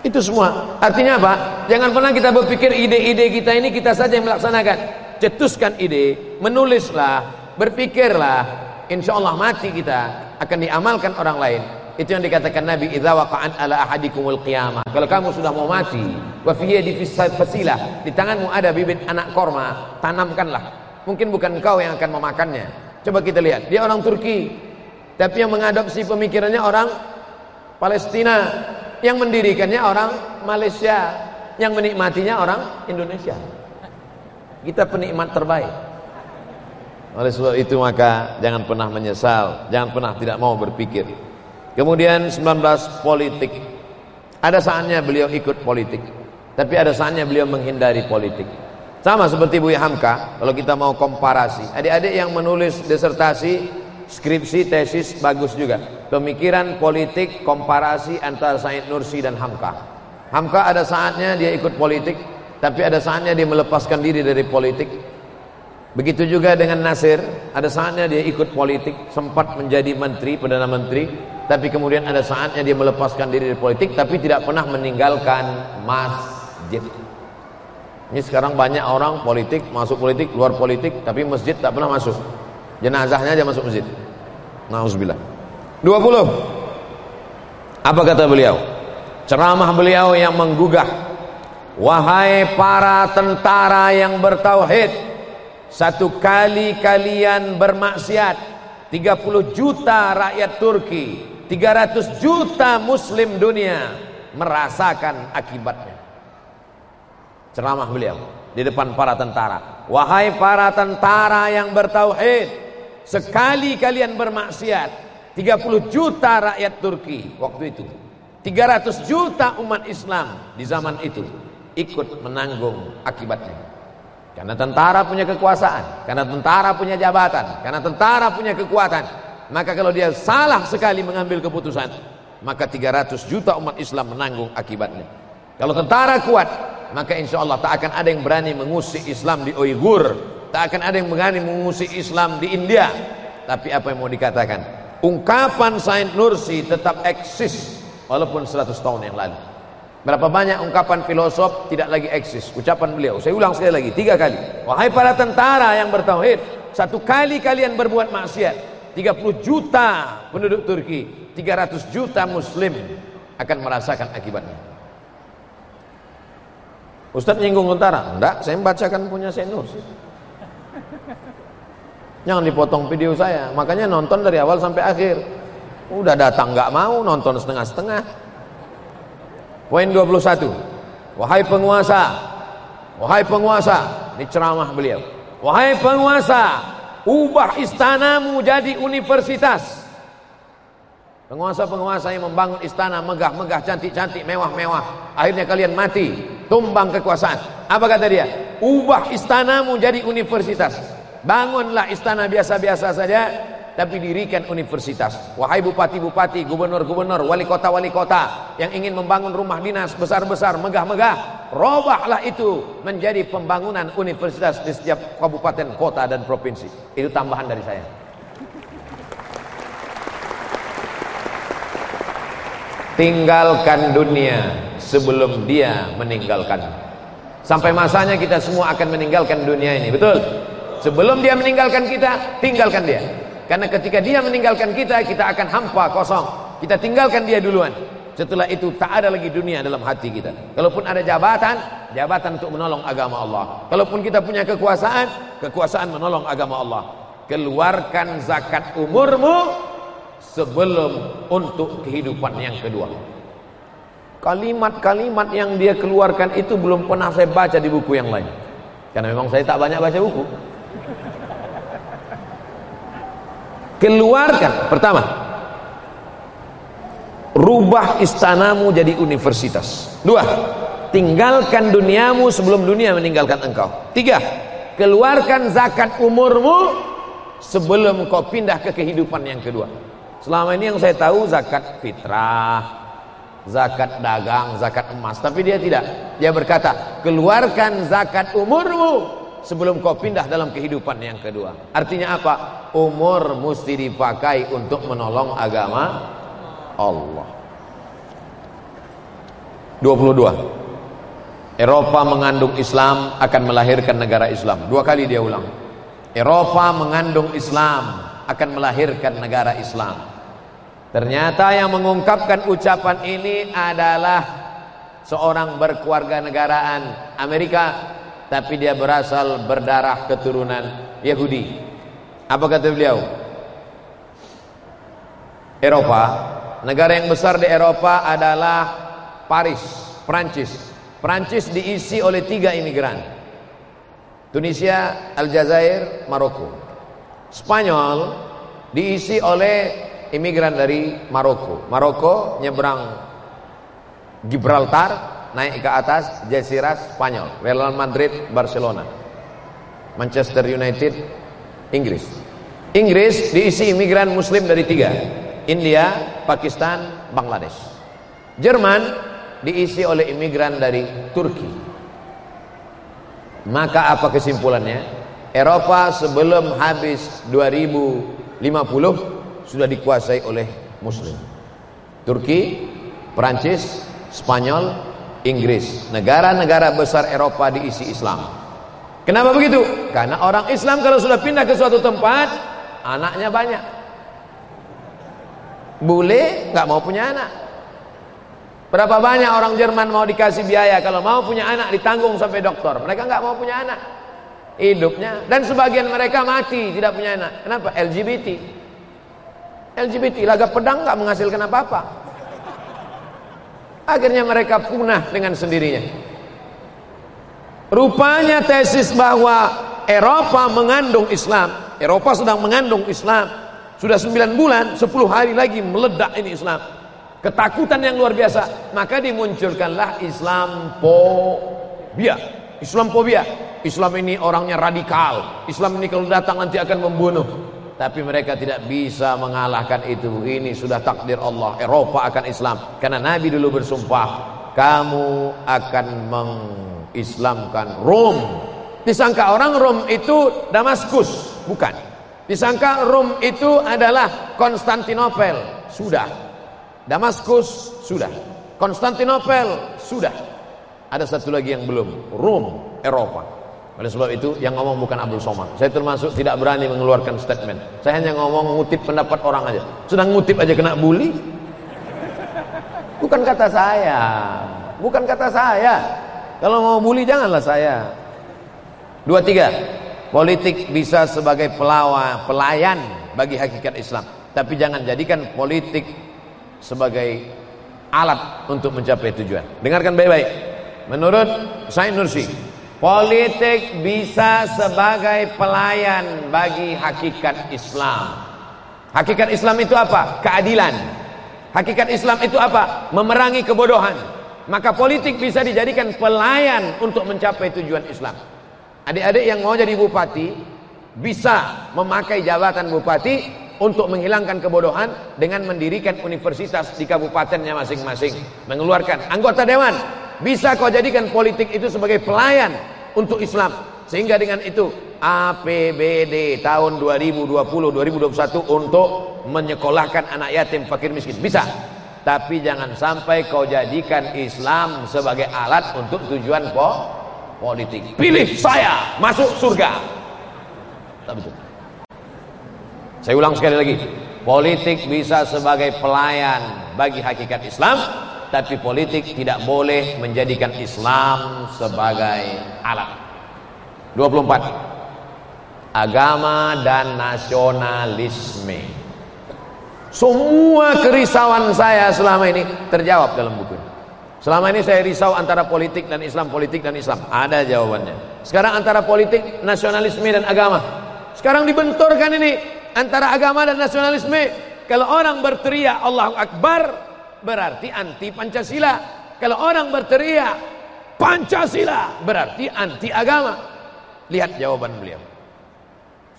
Itu semua. Artinya apa? Jangan pernah kita berpikir ide-ide kita ini kita saja yang melaksanakan. Cetuskan ide, menulislah, berpikirlah. Insya Allah mati kita akan diamalkan orang lain itu yang dikatakan Nabi idza waqa'an ala ahadikumul qiyamah. Kalau kamu sudah mau mati, wa fi yadi fasilah, di tanganmu ada bibit anak korma, tanamkanlah. Mungkin bukan kau yang akan memakannya. Coba kita lihat, dia orang Turki. Tapi yang mengadopsi pemikirannya orang Palestina, yang mendirikannya orang Malaysia, yang menikmatinya orang Indonesia. Kita penikmat terbaik. Oleh sebab itu maka jangan pernah menyesal, jangan pernah tidak mau berpikir. Kemudian 19 politik. Ada saatnya beliau ikut politik, tapi ada saatnya beliau menghindari politik. Sama seperti Bu Hamka, kalau kita mau komparasi. Adik-adik yang menulis disertasi skripsi, tesis bagus juga. Pemikiran politik komparasi antara Said Nursi dan Hamka. Hamka ada saatnya dia ikut politik, tapi ada saatnya dia melepaskan diri dari politik. Begitu juga dengan Nasir, ada saatnya dia ikut politik, sempat menjadi menteri, perdana menteri, tapi kemudian ada saatnya dia melepaskan diri dari politik, tapi tidak pernah meninggalkan masjid. Ini sekarang banyak orang politik, masuk politik, keluar politik, tapi masjid tak pernah masuk. Jenazahnya aja masuk masjid. Nauzubillah. 20. Apa kata beliau? Ceramah beliau yang menggugah. Wahai para tentara yang bertauhid, satu kali kalian bermaksiat 30 juta rakyat Turki 300 juta muslim dunia merasakan akibatnya ceramah beliau di depan para tentara wahai para tentara yang bertauhid sekali kalian bermaksiat 30 juta rakyat Turki waktu itu 300 juta umat Islam di zaman itu ikut menanggung akibatnya karena tentara punya kekuasaan, karena tentara punya jabatan, karena tentara punya kekuatan. Maka kalau dia salah sekali mengambil keputusan, maka 300 juta umat Islam menanggung akibatnya. Kalau tentara kuat, maka insya Allah tak akan ada yang berani mengusik Islam di Uyghur, tak akan ada yang berani mengusik Islam di India. Tapi apa yang mau dikatakan? Ungkapan Said Nursi tetap eksis walaupun 100 tahun yang lalu. Berapa banyak ungkapan filosof tidak lagi eksis Ucapan beliau Saya ulang sekali lagi Tiga kali Wahai para tentara yang bertauhid Satu kali kalian berbuat maksiat 30 juta penduduk Turki 300 juta muslim Akan merasakan akibatnya Ustaz nyinggung tentara Enggak saya membacakan punya senur Jangan dipotong video saya Makanya nonton dari awal sampai akhir Udah datang nggak mau nonton setengah-setengah Poin 21. Wahai penguasa, wahai penguasa, ini ceramah beliau. Wahai penguasa, ubah istanamu jadi universitas. Penguasa-penguasa yang membangun istana megah-megah, cantik-cantik, mewah-mewah. Akhirnya kalian mati, tumbang kekuasaan. Apa kata dia? Ubah istanamu jadi universitas. Bangunlah istana biasa-biasa saja tapi dirikan universitas. Wahai bupati-bupati, gubernur-gubernur, wali kota-wali kota yang ingin membangun rumah dinas besar-besar, megah-megah, robahlah itu menjadi pembangunan universitas di setiap kabupaten, kota dan provinsi. Itu tambahan dari saya. Tinggalkan dunia sebelum dia meninggalkan. Sampai masanya kita semua akan meninggalkan dunia ini, betul? Sebelum dia meninggalkan kita, tinggalkan dia. Karena ketika dia meninggalkan kita, kita akan hampa kosong. Kita tinggalkan dia duluan. Setelah itu tak ada lagi dunia dalam hati kita. Kalaupun ada jabatan, jabatan untuk menolong agama Allah. Kalaupun kita punya kekuasaan, kekuasaan menolong agama Allah. Keluarkan zakat umurmu sebelum untuk kehidupan yang kedua. Kalimat-kalimat yang dia keluarkan itu belum pernah saya baca di buku yang lain. Karena memang saya tak banyak baca buku. Keluarkan. Pertama rubah istanamu jadi universitas. Dua tinggalkan duniamu sebelum dunia meninggalkan engkau. Tiga keluarkan zakat umurmu sebelum kau pindah ke kehidupan yang kedua. Selama ini yang saya tahu zakat fitrah zakat dagang, zakat emas tapi dia tidak. Dia berkata keluarkan zakat umurmu sebelum kau pindah dalam kehidupan yang kedua. Artinya apa? Umur mesti dipakai untuk menolong agama Allah. 22. Eropa mengandung Islam akan melahirkan negara Islam. Dua kali dia ulang. Eropa mengandung Islam akan melahirkan negara Islam. Ternyata yang mengungkapkan ucapan ini adalah seorang berkeluarga negaraan Amerika tapi dia berasal berdarah keturunan Yahudi. Apa kata beliau? Eropa, negara yang besar di Eropa adalah Paris, Prancis. Prancis diisi oleh tiga imigran. Tunisia, Aljazair, Maroko. Spanyol diisi oleh imigran dari Maroko. Maroko nyebrang Gibraltar, naik ke atas Jasiras Spanyol, Real Madrid Barcelona, Manchester United Inggris. Inggris diisi imigran muslim dari tiga India, Pakistan, Bangladesh. Jerman diisi oleh imigran dari Turki. Maka apa kesimpulannya? Eropa sebelum habis 2050 sudah dikuasai oleh muslim. Turki, Perancis, Spanyol, Inggris. Negara-negara besar Eropa diisi Islam. Kenapa begitu? karena orang Islam kalau sudah pindah ke suatu tempat anaknya banyak. Bule nggak mau punya anak. Berapa banyak orang Jerman mau dikasih biaya kalau mau punya anak ditanggung sampai dokter mereka nggak mau punya anak. Hidupnya. Dan sebagian mereka mati tidak punya anak. Kenapa? LGBT LGBT laga pedang nggak menghasilkan apa-apa akhirnya mereka punah dengan sendirinya. Rupanya tesis bahwa Eropa mengandung Islam. Eropa sedang mengandung Islam. Sudah 9 bulan 10 hari lagi meledak ini Islam. Ketakutan yang luar biasa. Maka dimunculkanlah Islam Islamphobia Islamphobia Islam ini orangnya radikal. Islam ini kalau datang nanti akan membunuh tapi mereka tidak bisa mengalahkan itu ini sudah takdir Allah Eropa akan Islam karena Nabi dulu bersumpah kamu akan mengislamkan Rom disangka orang Rom itu Damaskus Bukan. Disangka Rom itu adalah Konstantinopel. Sudah. Damaskus sudah. Konstantinopel sudah. Ada satu lagi yang belum. Rom, Eropa. Oleh sebab itu yang ngomong bukan Abdul Somad. Saya termasuk tidak berani mengeluarkan statement. Saya hanya ngomong ngutip pendapat orang aja. Sedang ngutip aja kena bully. Bukan kata saya. Bukan kata saya. Kalau mau bully janganlah saya. Dua tiga. Politik bisa sebagai pelawan, pelayan bagi hakikat Islam. Tapi jangan jadikan politik sebagai alat untuk mencapai tujuan. Dengarkan baik-baik. Menurut Said Nursi, politik bisa sebagai pelayan bagi hakikat Islam. Hakikat Islam itu apa? Keadilan. Hakikat Islam itu apa? Memerangi kebodohan. Maka politik bisa dijadikan pelayan untuk mencapai tujuan Islam. Adik-adik yang mau jadi bupati bisa memakai jabatan bupati untuk menghilangkan kebodohan dengan mendirikan universitas di kabupatennya masing-masing, mengeluarkan anggota dewan. Bisa kau jadikan politik itu sebagai pelayan untuk Islam. Sehingga dengan itu APBD tahun 2020-2021 untuk menyekolahkan anak yatim fakir miskin. Bisa. Tapi jangan sampai kau jadikan Islam sebagai alat untuk tujuan po politik. Pilih saya masuk surga. Saya ulang sekali lagi. Politik bisa sebagai pelayan bagi hakikat Islam, tapi politik tidak boleh menjadikan Islam sebagai alat. 24. Agama dan nasionalisme. Semua kerisauan saya selama ini terjawab dalam buku ini. Selama ini saya risau antara politik dan Islam, politik dan Islam. Ada jawabannya. Sekarang antara politik, nasionalisme dan agama. Sekarang dibenturkan ini antara agama dan nasionalisme. Kalau orang berteriak Allahu Akbar berarti anti Pancasila. Kalau orang berteriak Pancasila berarti anti agama. Lihat jawaban beliau.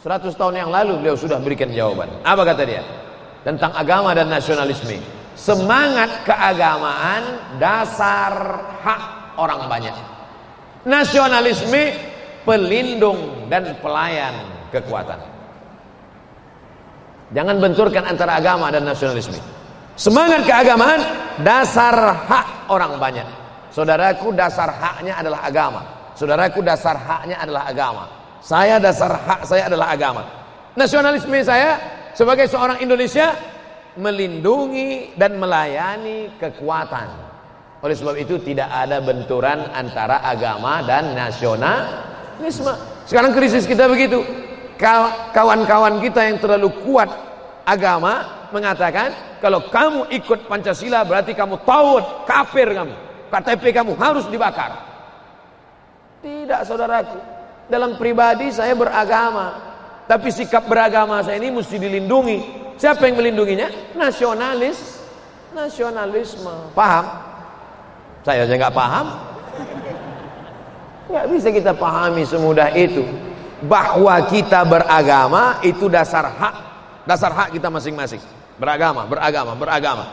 100 tahun yang lalu beliau sudah berikan jawaban. Apa kata dia? Tentang agama dan nasionalisme semangat keagamaan dasar hak orang banyak nasionalisme pelindung dan pelayan kekuatan jangan benturkan antara agama dan nasionalisme semangat keagamaan dasar hak orang banyak saudaraku dasar haknya adalah agama saudaraku dasar haknya adalah agama saya dasar hak saya adalah agama nasionalisme saya sebagai seorang Indonesia melindungi dan melayani kekuatan. Oleh sebab itu tidak ada benturan antara agama dan nasionalisme. Sekarang krisis kita begitu. Kawan-kawan kita yang terlalu kuat agama mengatakan kalau kamu ikut Pancasila berarti kamu tauhid, kafir kamu. KTP kamu harus dibakar. Tidak saudaraku. Dalam pribadi saya beragama. Tapi sikap beragama saya ini mesti dilindungi Siapa yang melindunginya? Nasionalis, nasionalisme. Paham? Saya aja nggak paham. Nggak bisa kita pahami semudah itu. bahwa kita beragama itu dasar hak, dasar hak kita masing-masing. Beragama, beragama, beragama.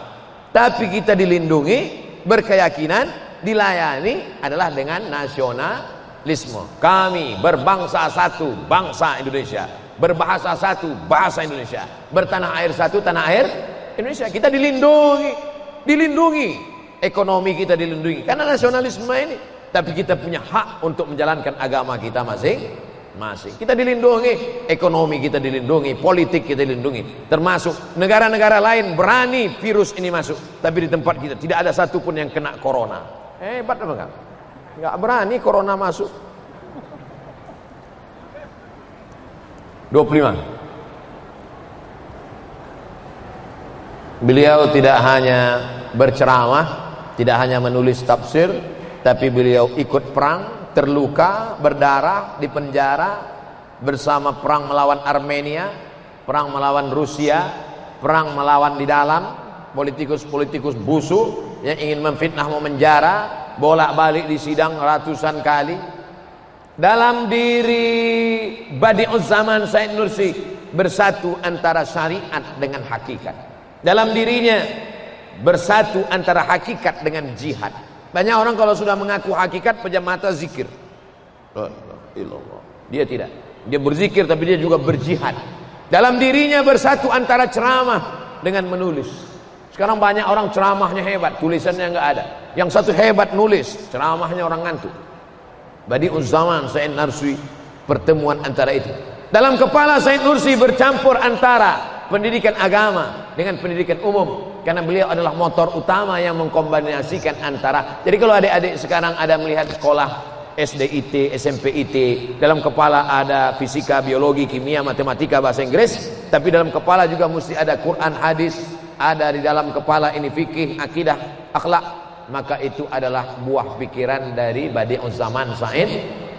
Tapi kita dilindungi, berkeyakinan, dilayani adalah dengan nasionalisme. Kami berbangsa satu, bangsa Indonesia. Berbahasa satu, bahasa Indonesia. Bertanah air satu, tanah air Indonesia. Kita dilindungi, dilindungi. Ekonomi kita dilindungi. Karena nasionalisme ini. Tapi kita punya hak untuk menjalankan agama kita masing masing. Kita dilindungi, ekonomi kita dilindungi, politik kita dilindungi. Termasuk negara-negara lain berani virus ini masuk, tapi di tempat kita tidak ada satupun yang kena corona. Hebat apa enggak? Enggak berani corona masuk. 25. Beliau tidak hanya berceramah, tidak hanya menulis tafsir, tapi beliau ikut perang, terluka, berdarah, di penjara bersama perang melawan Armenia, perang melawan Rusia, perang melawan di dalam politikus-politikus busuk yang ingin memfitnah memenjara, bolak-balik di sidang ratusan kali. Dalam diri Badi'uz Zaman Said Nursi bersatu antara syariat dengan hakikat. Dalam dirinya bersatu antara hakikat dengan jihad. Banyak orang kalau sudah mengaku hakikat pejam mata zikir. Dia tidak. Dia berzikir tapi dia juga berjihad. Dalam dirinya bersatu antara ceramah dengan menulis. Sekarang banyak orang ceramahnya hebat, tulisannya enggak ada. Yang satu hebat nulis, ceramahnya orang ngantuk. Badi Uzzaman Said Narsi pertemuan antara itu. Dalam kepala Said Nursi bercampur antara pendidikan agama dengan pendidikan umum. Karena beliau adalah motor utama yang mengkombinasikan antara jadi kalau adik-adik sekarang ada melihat sekolah SDIT, SMPIT dalam kepala ada fisika, biologi, kimia, matematika, bahasa Inggris tapi dalam kepala juga mesti ada Quran, hadis ada di dalam kepala ini fikih, akidah, akhlak maka itu adalah buah pikiran dari Badi'uz Zaman Said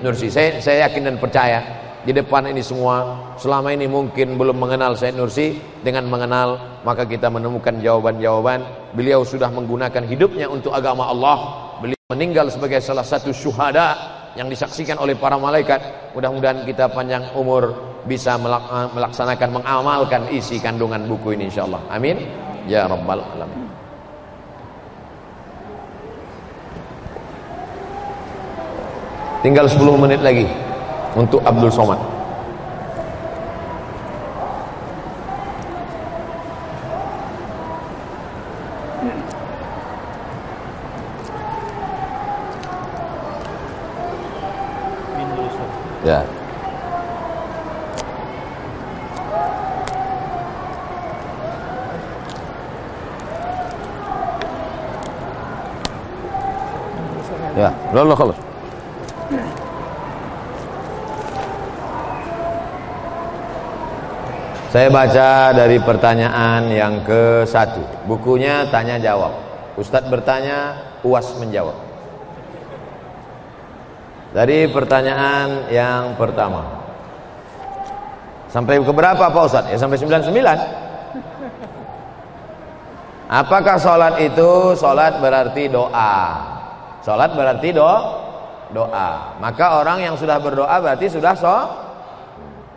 Nursi. Saya, saya yakin dan percaya di depan ini semua selama ini mungkin belum mengenal Said Nursi. Dengan mengenal maka kita menemukan jawaban-jawaban. Beliau sudah menggunakan hidupnya untuk agama Allah. Beliau meninggal sebagai salah satu syuhada yang disaksikan oleh para malaikat. Mudah-mudahan kita panjang umur bisa melaksanakan mengamalkan isi kandungan buku ini insyaallah. Amin. Ya rabbal alamin. Tinggal 10 menit lagi untuk Abdul Somad. Ya. Ya, lalu kalau Saya baca dari pertanyaan yang ke satu. Bukunya tanya jawab. Ustadz bertanya, uas menjawab. Dari pertanyaan yang pertama. Sampai ke berapa Pak Ustadz? Ya sampai 99 Apakah sholat itu Sholat berarti doa? Sholat berarti do, doa. Maka orang yang sudah berdoa berarti sudah so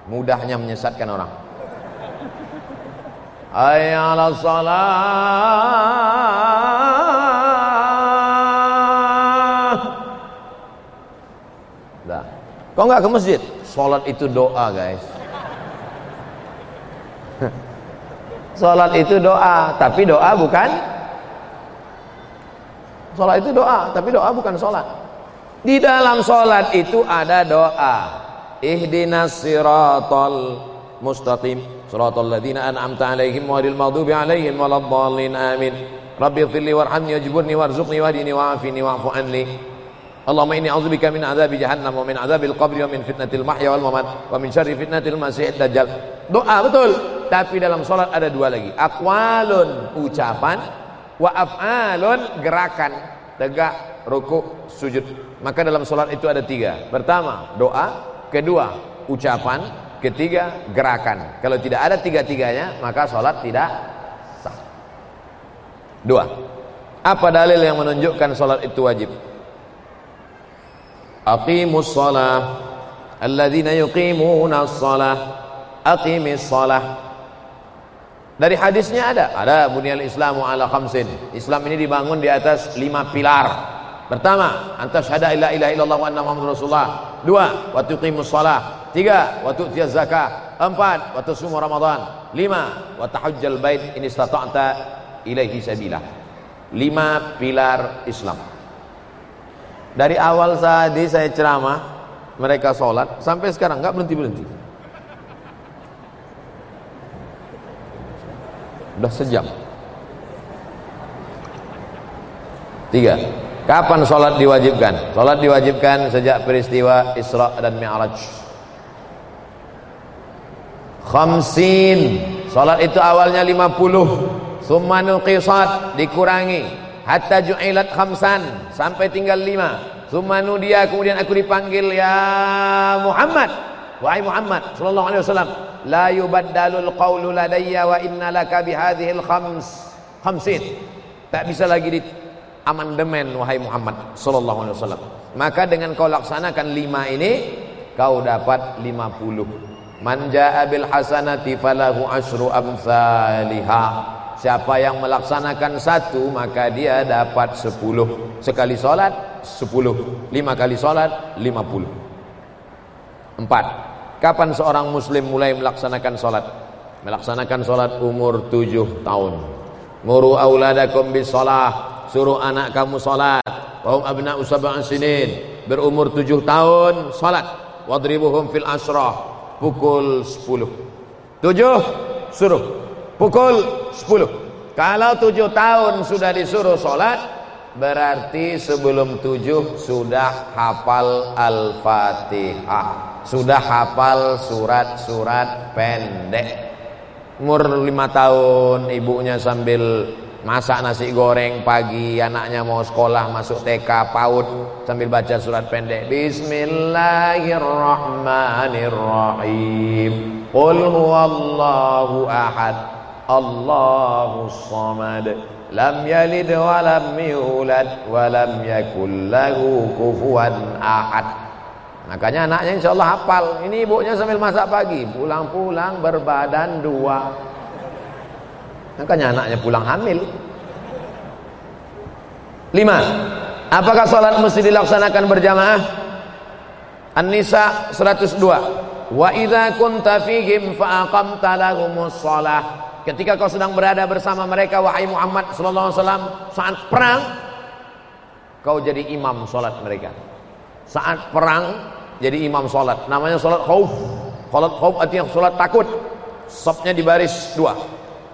Mudahnya menyesatkan orang Hayya ala salat. Dah. Kok enggak ke masjid? Salat itu doa, guys. Salat itu doa, tapi doa bukan Salat itu doa, tapi doa bukan salat. Di dalam salat itu ada doa. Ihdinas siratal mustaqim صراط الذين أنعمت عليهم غير المغضوب عليهم ولا الضالين آمين ربي اغفر لي وارحمني واجبرني وارزقني واهدني وعافني واعف عني اللهم إني أعوذ بك من عذاب جهنم ومن عذاب القبر ومن فتنة المحيا والممات ومن شر فتنة المسيح الدجال doa betul tapi dalam sholat ada dua lagi akwalun ucapan wa af'alun gerakan tegak ruku sujud maka dalam sholat itu ada tiga pertama doa kedua ucapan Ketiga, gerakan. Kalau tidak ada tiga-tiganya, maka sholat tidak sah. Dua. Apa dalil yang menunjukkan sholat itu wajib? Aqimus sholat alladzina yuqimuna shalah aqimis shalah dari hadisnya ada, ada bunyal Islamu ala khamsin. Islam ini dibangun di atas lima pilar. Pertama, antas syahada ila ilaha illallah wa anna rasulullah. Dua, wa tuqimus shalah. Tiga, wa tu'tiyaz zakah. Empat, wa tusumu ramadan. Lima, wa tahajjal bait in istata'ta ilaihi sabila. Lima pilar Islam. Dari awal tadi saya ceramah, mereka sholat sampai sekarang nggak berhenti berhenti. Udah sejam. Tiga. Kapan sholat diwajibkan? Sholat diwajibkan sejak peristiwa Isra dan Mi'raj. Khamsin. Sholat itu awalnya 50. Summa nuqisat. Dikurangi. Hatta ju'ilat khamsan. Sampai tinggal lima. Summa dia kemudian aku dipanggil ya Muhammad. Wahai Muhammad sallallahu alaihi wasallam la yubaddalul qawlu ladayya wa inna bihadhil khams khamsin tak bisa lagi di amandemen wahai Muhammad sallallahu alaihi wasallam. Maka dengan kau laksanakan lima ini kau dapat lima puluh. Man jaa bil hasanati falahu asyru amsalihha siapa yang melaksanakan satu maka dia dapat sepuluh. Sekali solat sepuluh. Lima kali solat lima puluh. Empat. Kapan seorang muslim mulai melaksanakan sholat? Melaksanakan sholat umur tujuh tahun. Muru auladakum bis sholat. Suruh anak kamu sholat. Wahum abna usaba'an sinin. Berumur tujuh tahun sholat. Wadribuhum fil asrah. Pukul sepuluh. Tujuh suruh. Pukul sepuluh. Kalau tujuh tahun sudah disuruh sholat. Berarti sebelum tujuh sudah hafal Al-Fatihah sudah hafal surat-surat pendek umur lima tahun ibunya sambil masak nasi goreng pagi anaknya mau sekolah masuk TK PAUD sambil baca surat pendek. Bismillahirrahmanirrahim. Qul huwallahu ahad Allahus samad. Lam yalid wa lam yulad wa lam yakul lahu ahad. Makanya anaknya insya Allah hafal. Ini ibunya sambil masak pagi, pulang-pulang berbadan dua. Makanya anaknya pulang hamil. Lima. Apakah sholat mesti dilaksanakan berjamaah? An-Nisa 102. Wa idza kunta fihim fa aqamta lahumus. Ketika kau sedang berada bersama mereka wahai Muhammad sallallahu alaihi wasallam saat perang kau jadi imam salat mereka. Saat perang jadi imam sholat. Namanya sholat khauf. Sholat khauf artinya sholat takut. Sopnya di baris dua.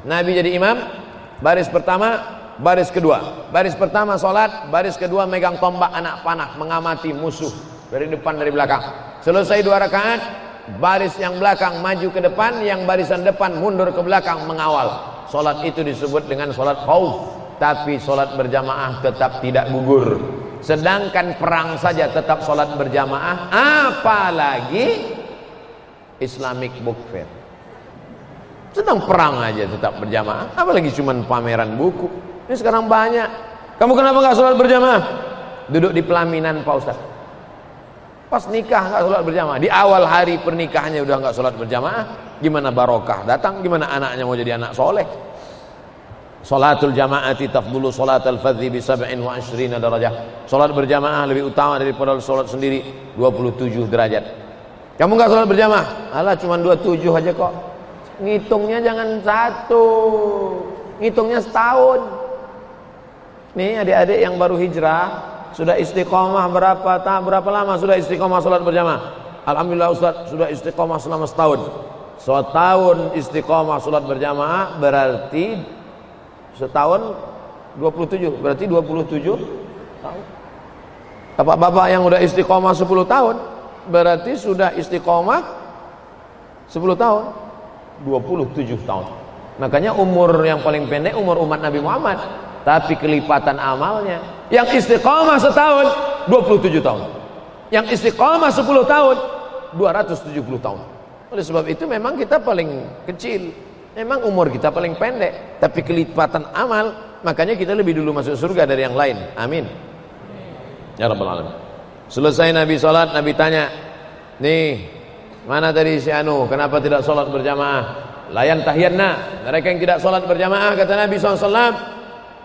Nabi jadi imam. Baris pertama, baris kedua. Baris pertama sholat, baris kedua megang tombak anak panah. Mengamati musuh. Dari depan, dari belakang. Selesai dua rakaat, baris yang belakang maju ke depan, yang barisan depan mundur ke belakang mengawal. Sholat itu disebut dengan sholat khauf. Tapi sholat berjamaah tetap tidak gugur. Sedangkan perang saja tetap sholat berjamaah, apalagi Islamic Book Fair. Sedang perang aja tetap berjamaah, apalagi cuma pameran buku. Ini sekarang banyak. Kamu kenapa nggak sholat berjamaah? Duduk di pelaminan Pak Ustaz. Pas nikah nggak sholat berjamaah. Di awal hari pernikahannya udah nggak sholat berjamaah. Gimana barokah datang? Gimana anaknya mau jadi anak soleh? Salatul jamaati tafdulu salatul fadhi bi sab'in wa ashrina darajah. Salat berjamaah lebih utama daripada salat sendiri 27 derajat. Kamu enggak salat berjamaah? Alah cuma 27 aja kok. Ngitungnya jangan satu. Ngitungnya setahun. Nih adik-adik yang baru hijrah sudah istiqomah berapa tak berapa lama sudah istiqomah salat berjamaah? Alhamdulillah Ustaz sudah istiqomah selama setahun. Setahun istiqomah salat berjamaah berarti setahun 27 berarti 27 tahun bapak-bapak yang udah istiqomah 10 tahun berarti sudah istiqomah 10 tahun 27 tahun makanya umur yang paling pendek umur umat Nabi Muhammad tapi kelipatan amalnya yang istiqomah setahun 27 tahun yang istiqomah 10 tahun 270 tahun oleh sebab itu memang kita paling kecil Memang umur kita paling pendek, tapi kelipatan amal, makanya kita lebih dulu masuk surga dari yang lain. Amin. Ya Rabbal Alamin. Selesai Nabi sholat, Nabi tanya, Nih, mana tadi si Anu? Kenapa tidak sholat berjamaah? Layan tahiyatna. Mereka yang tidak sholat berjamaah kata Nabi SAW.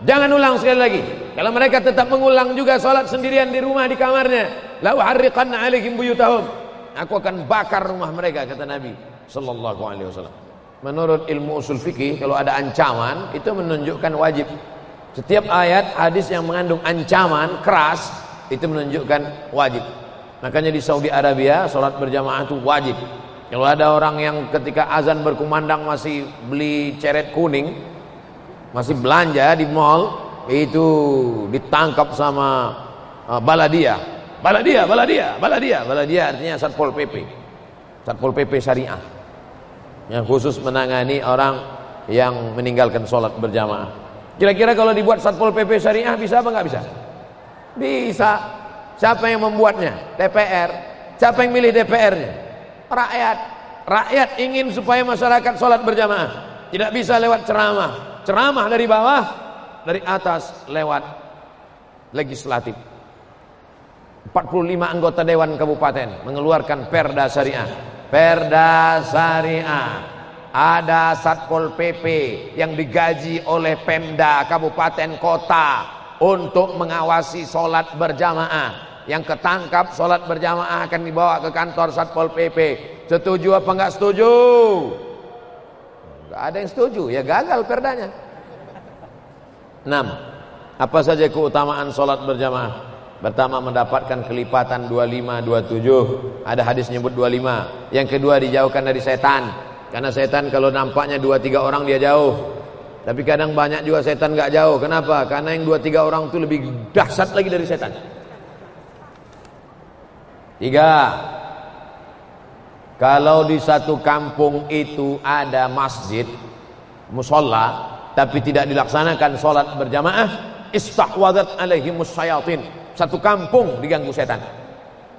Jangan ulang sekali lagi. Kalau mereka tetap mengulang juga sholat sendirian di rumah di kamarnya. La uharriqanna alaihim buyutahum. Aku akan bakar rumah mereka kata Nabi sallallahu alaihi wasallam. Menurut ilmu usul fikih kalau ada ancaman itu menunjukkan wajib. Setiap ayat hadis yang mengandung ancaman keras itu menunjukkan wajib. Makanya di Saudi Arabia sholat berjamaah itu wajib. Kalau ada orang yang ketika azan berkumandang masih beli ceret kuning, masih belanja di mall, itu ditangkap sama uh, baladia. Baladia, baladia, baladia, baladia artinya Satpol PP. Satpol PP Syariah. Yang khusus menangani orang yang meninggalkan sholat berjamaah. Kira-kira kalau dibuat Satpol PP Syariah bisa apa nggak bisa? Bisa. Siapa yang membuatnya? DPR. Siapa yang milih DPR-nya? Rakyat. Rakyat ingin supaya masyarakat sholat berjamaah. Tidak bisa lewat ceramah. Ceramah dari bawah, dari atas lewat legislatif. 45 anggota Dewan Kabupaten mengeluarkan perda syariah. Perda syariah. Ada Satpol PP yang digaji oleh Pemda Kabupaten Kota untuk mengawasi sholat berjamaah. Yang ketangkap sholat berjamaah akan dibawa ke kantor Satpol PP setuju apa enggak setuju? Enggak ada yang setuju. Ya gagal perdanya. 6 apa saja keutamaan sholat berjamaah? Pertama mendapatkan kelipatan 25 27 ada hadis nyebut 25 yang kedua dijauhkan dari setan. Karena setan kalau nampaknya 2 3 orang dia jauh tapi kadang banyak juga setan gak jauh. Kenapa? Karena yang dua tiga orang itu lebih dahsyat lagi dari setan. Tiga. Kalau di satu kampung itu ada masjid, musola, tapi tidak dilaksanakan sholat berjamaah, istahwadat alaihimus syayatin. Satu kampung diganggu setan.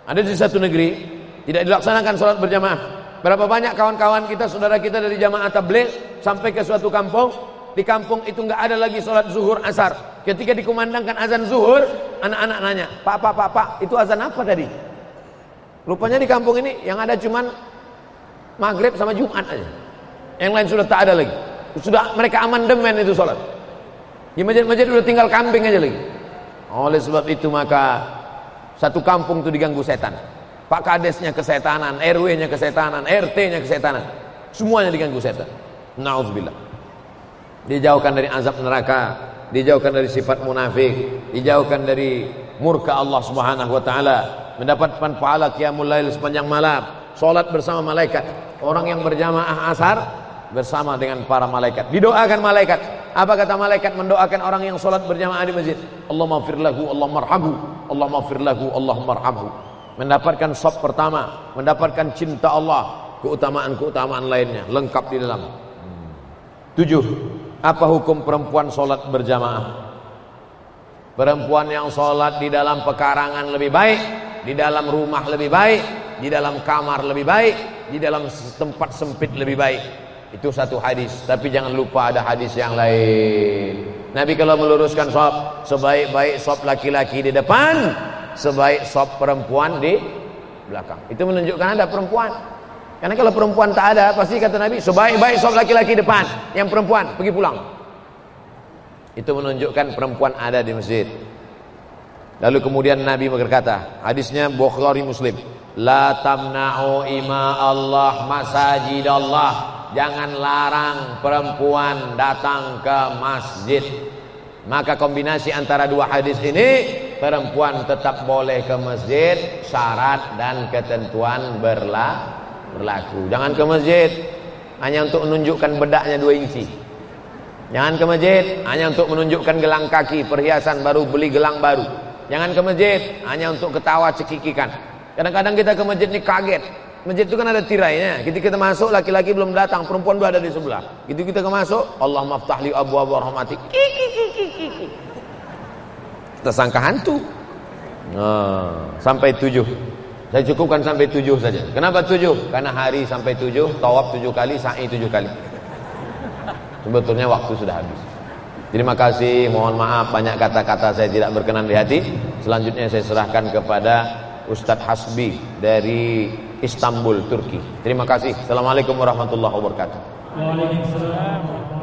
Ada di satu negeri, tidak dilaksanakan sholat berjamaah. Berapa banyak kawan-kawan kita, saudara kita dari jamaah tabligh sampai ke suatu kampung, di kampung itu nggak ada lagi sholat zuhur asar. Ketika dikumandangkan azan zuhur, anak-anak nanya, Pak, Pak, Pak, Pak, itu azan apa tadi? Rupanya di kampung ini yang ada cuman maghrib sama Jumat aja. Yang lain sudah tak ada lagi. Sudah mereka amandemen itu sholat. Di masjid-masjid udah tinggal kambing aja lagi. Oleh sebab itu maka satu kampung itu diganggu setan. Pak Kadesnya kesetanan, RW-nya kesetanan, RT-nya kesetanan. Semuanya diganggu setan. Nauzubillah dijauhkan dari azab neraka, dijauhkan dari sifat munafik, dijauhkan dari murka Allah Subhanahu wa taala, mendapatkan pahala qiyamul lail sepanjang malam, salat bersama malaikat. Orang yang berjamaah asar bersama dengan para malaikat. Didoakan malaikat. Apa kata malaikat mendoakan orang yang salat berjamaah di masjid? Allah maghfir lahu, Allah marhamhu, Allah maghfir lahu, Allah marhamhu. Mendapatkan sop pertama, mendapatkan cinta Allah, keutamaan-keutamaan lainnya lengkap di dalam. Tujuh, apa hukum perempuan sholat berjamaah? Perempuan yang sholat di dalam pekarangan lebih baik, di dalam rumah lebih baik, di dalam kamar lebih baik, di dalam tempat sempit lebih baik. Itu satu hadis. Tapi jangan lupa ada hadis yang lain. Nabi kalau meluruskan sop, sebaik-baik sop laki-laki di depan, sebaik sop perempuan di belakang. Itu menunjukkan ada perempuan. Karena kalau perempuan tak ada, pasti kata Nabi, sebaik-baik soal laki-laki depan, yang perempuan pergi pulang. Itu menunjukkan perempuan ada di masjid. Lalu kemudian Nabi berkata, hadisnya Bukhari Muslim, La tamna'u ima Allah masajid Allah. Jangan larang perempuan datang ke masjid. Maka kombinasi antara dua hadis ini Perempuan tetap boleh ke masjid Syarat dan ketentuan berlaku berlaku. Jangan ke masjid hanya untuk menunjukkan bedaknya dua inci. Jangan ke masjid hanya untuk menunjukkan gelang kaki, perhiasan baru beli gelang baru. Jangan ke masjid hanya untuk ketawa cekikikan. Kadang-kadang kita ke masjid ini kaget. Masjid itu kan ada tirainya. Ketika kita masuk laki-laki belum datang, perempuan dua ada di sebelah. Gitu kita ke masuk, Allah maftahli abu abu rahmati. Kita sangka hantu. Nah, sampai tujuh. Saya cukupkan sampai tujuh saja. Kenapa tujuh? Karena hari sampai tujuh, tawaf tujuh kali, sa'i tujuh kali. Sebetulnya waktu sudah habis. Terima kasih, mohon maaf banyak kata-kata saya tidak berkenan di hati. Selanjutnya saya serahkan kepada Ustadz Hasbi dari Istanbul, Turki. Terima kasih. Assalamualaikum warahmatullahi wabarakatuh. Waalaikumsalam.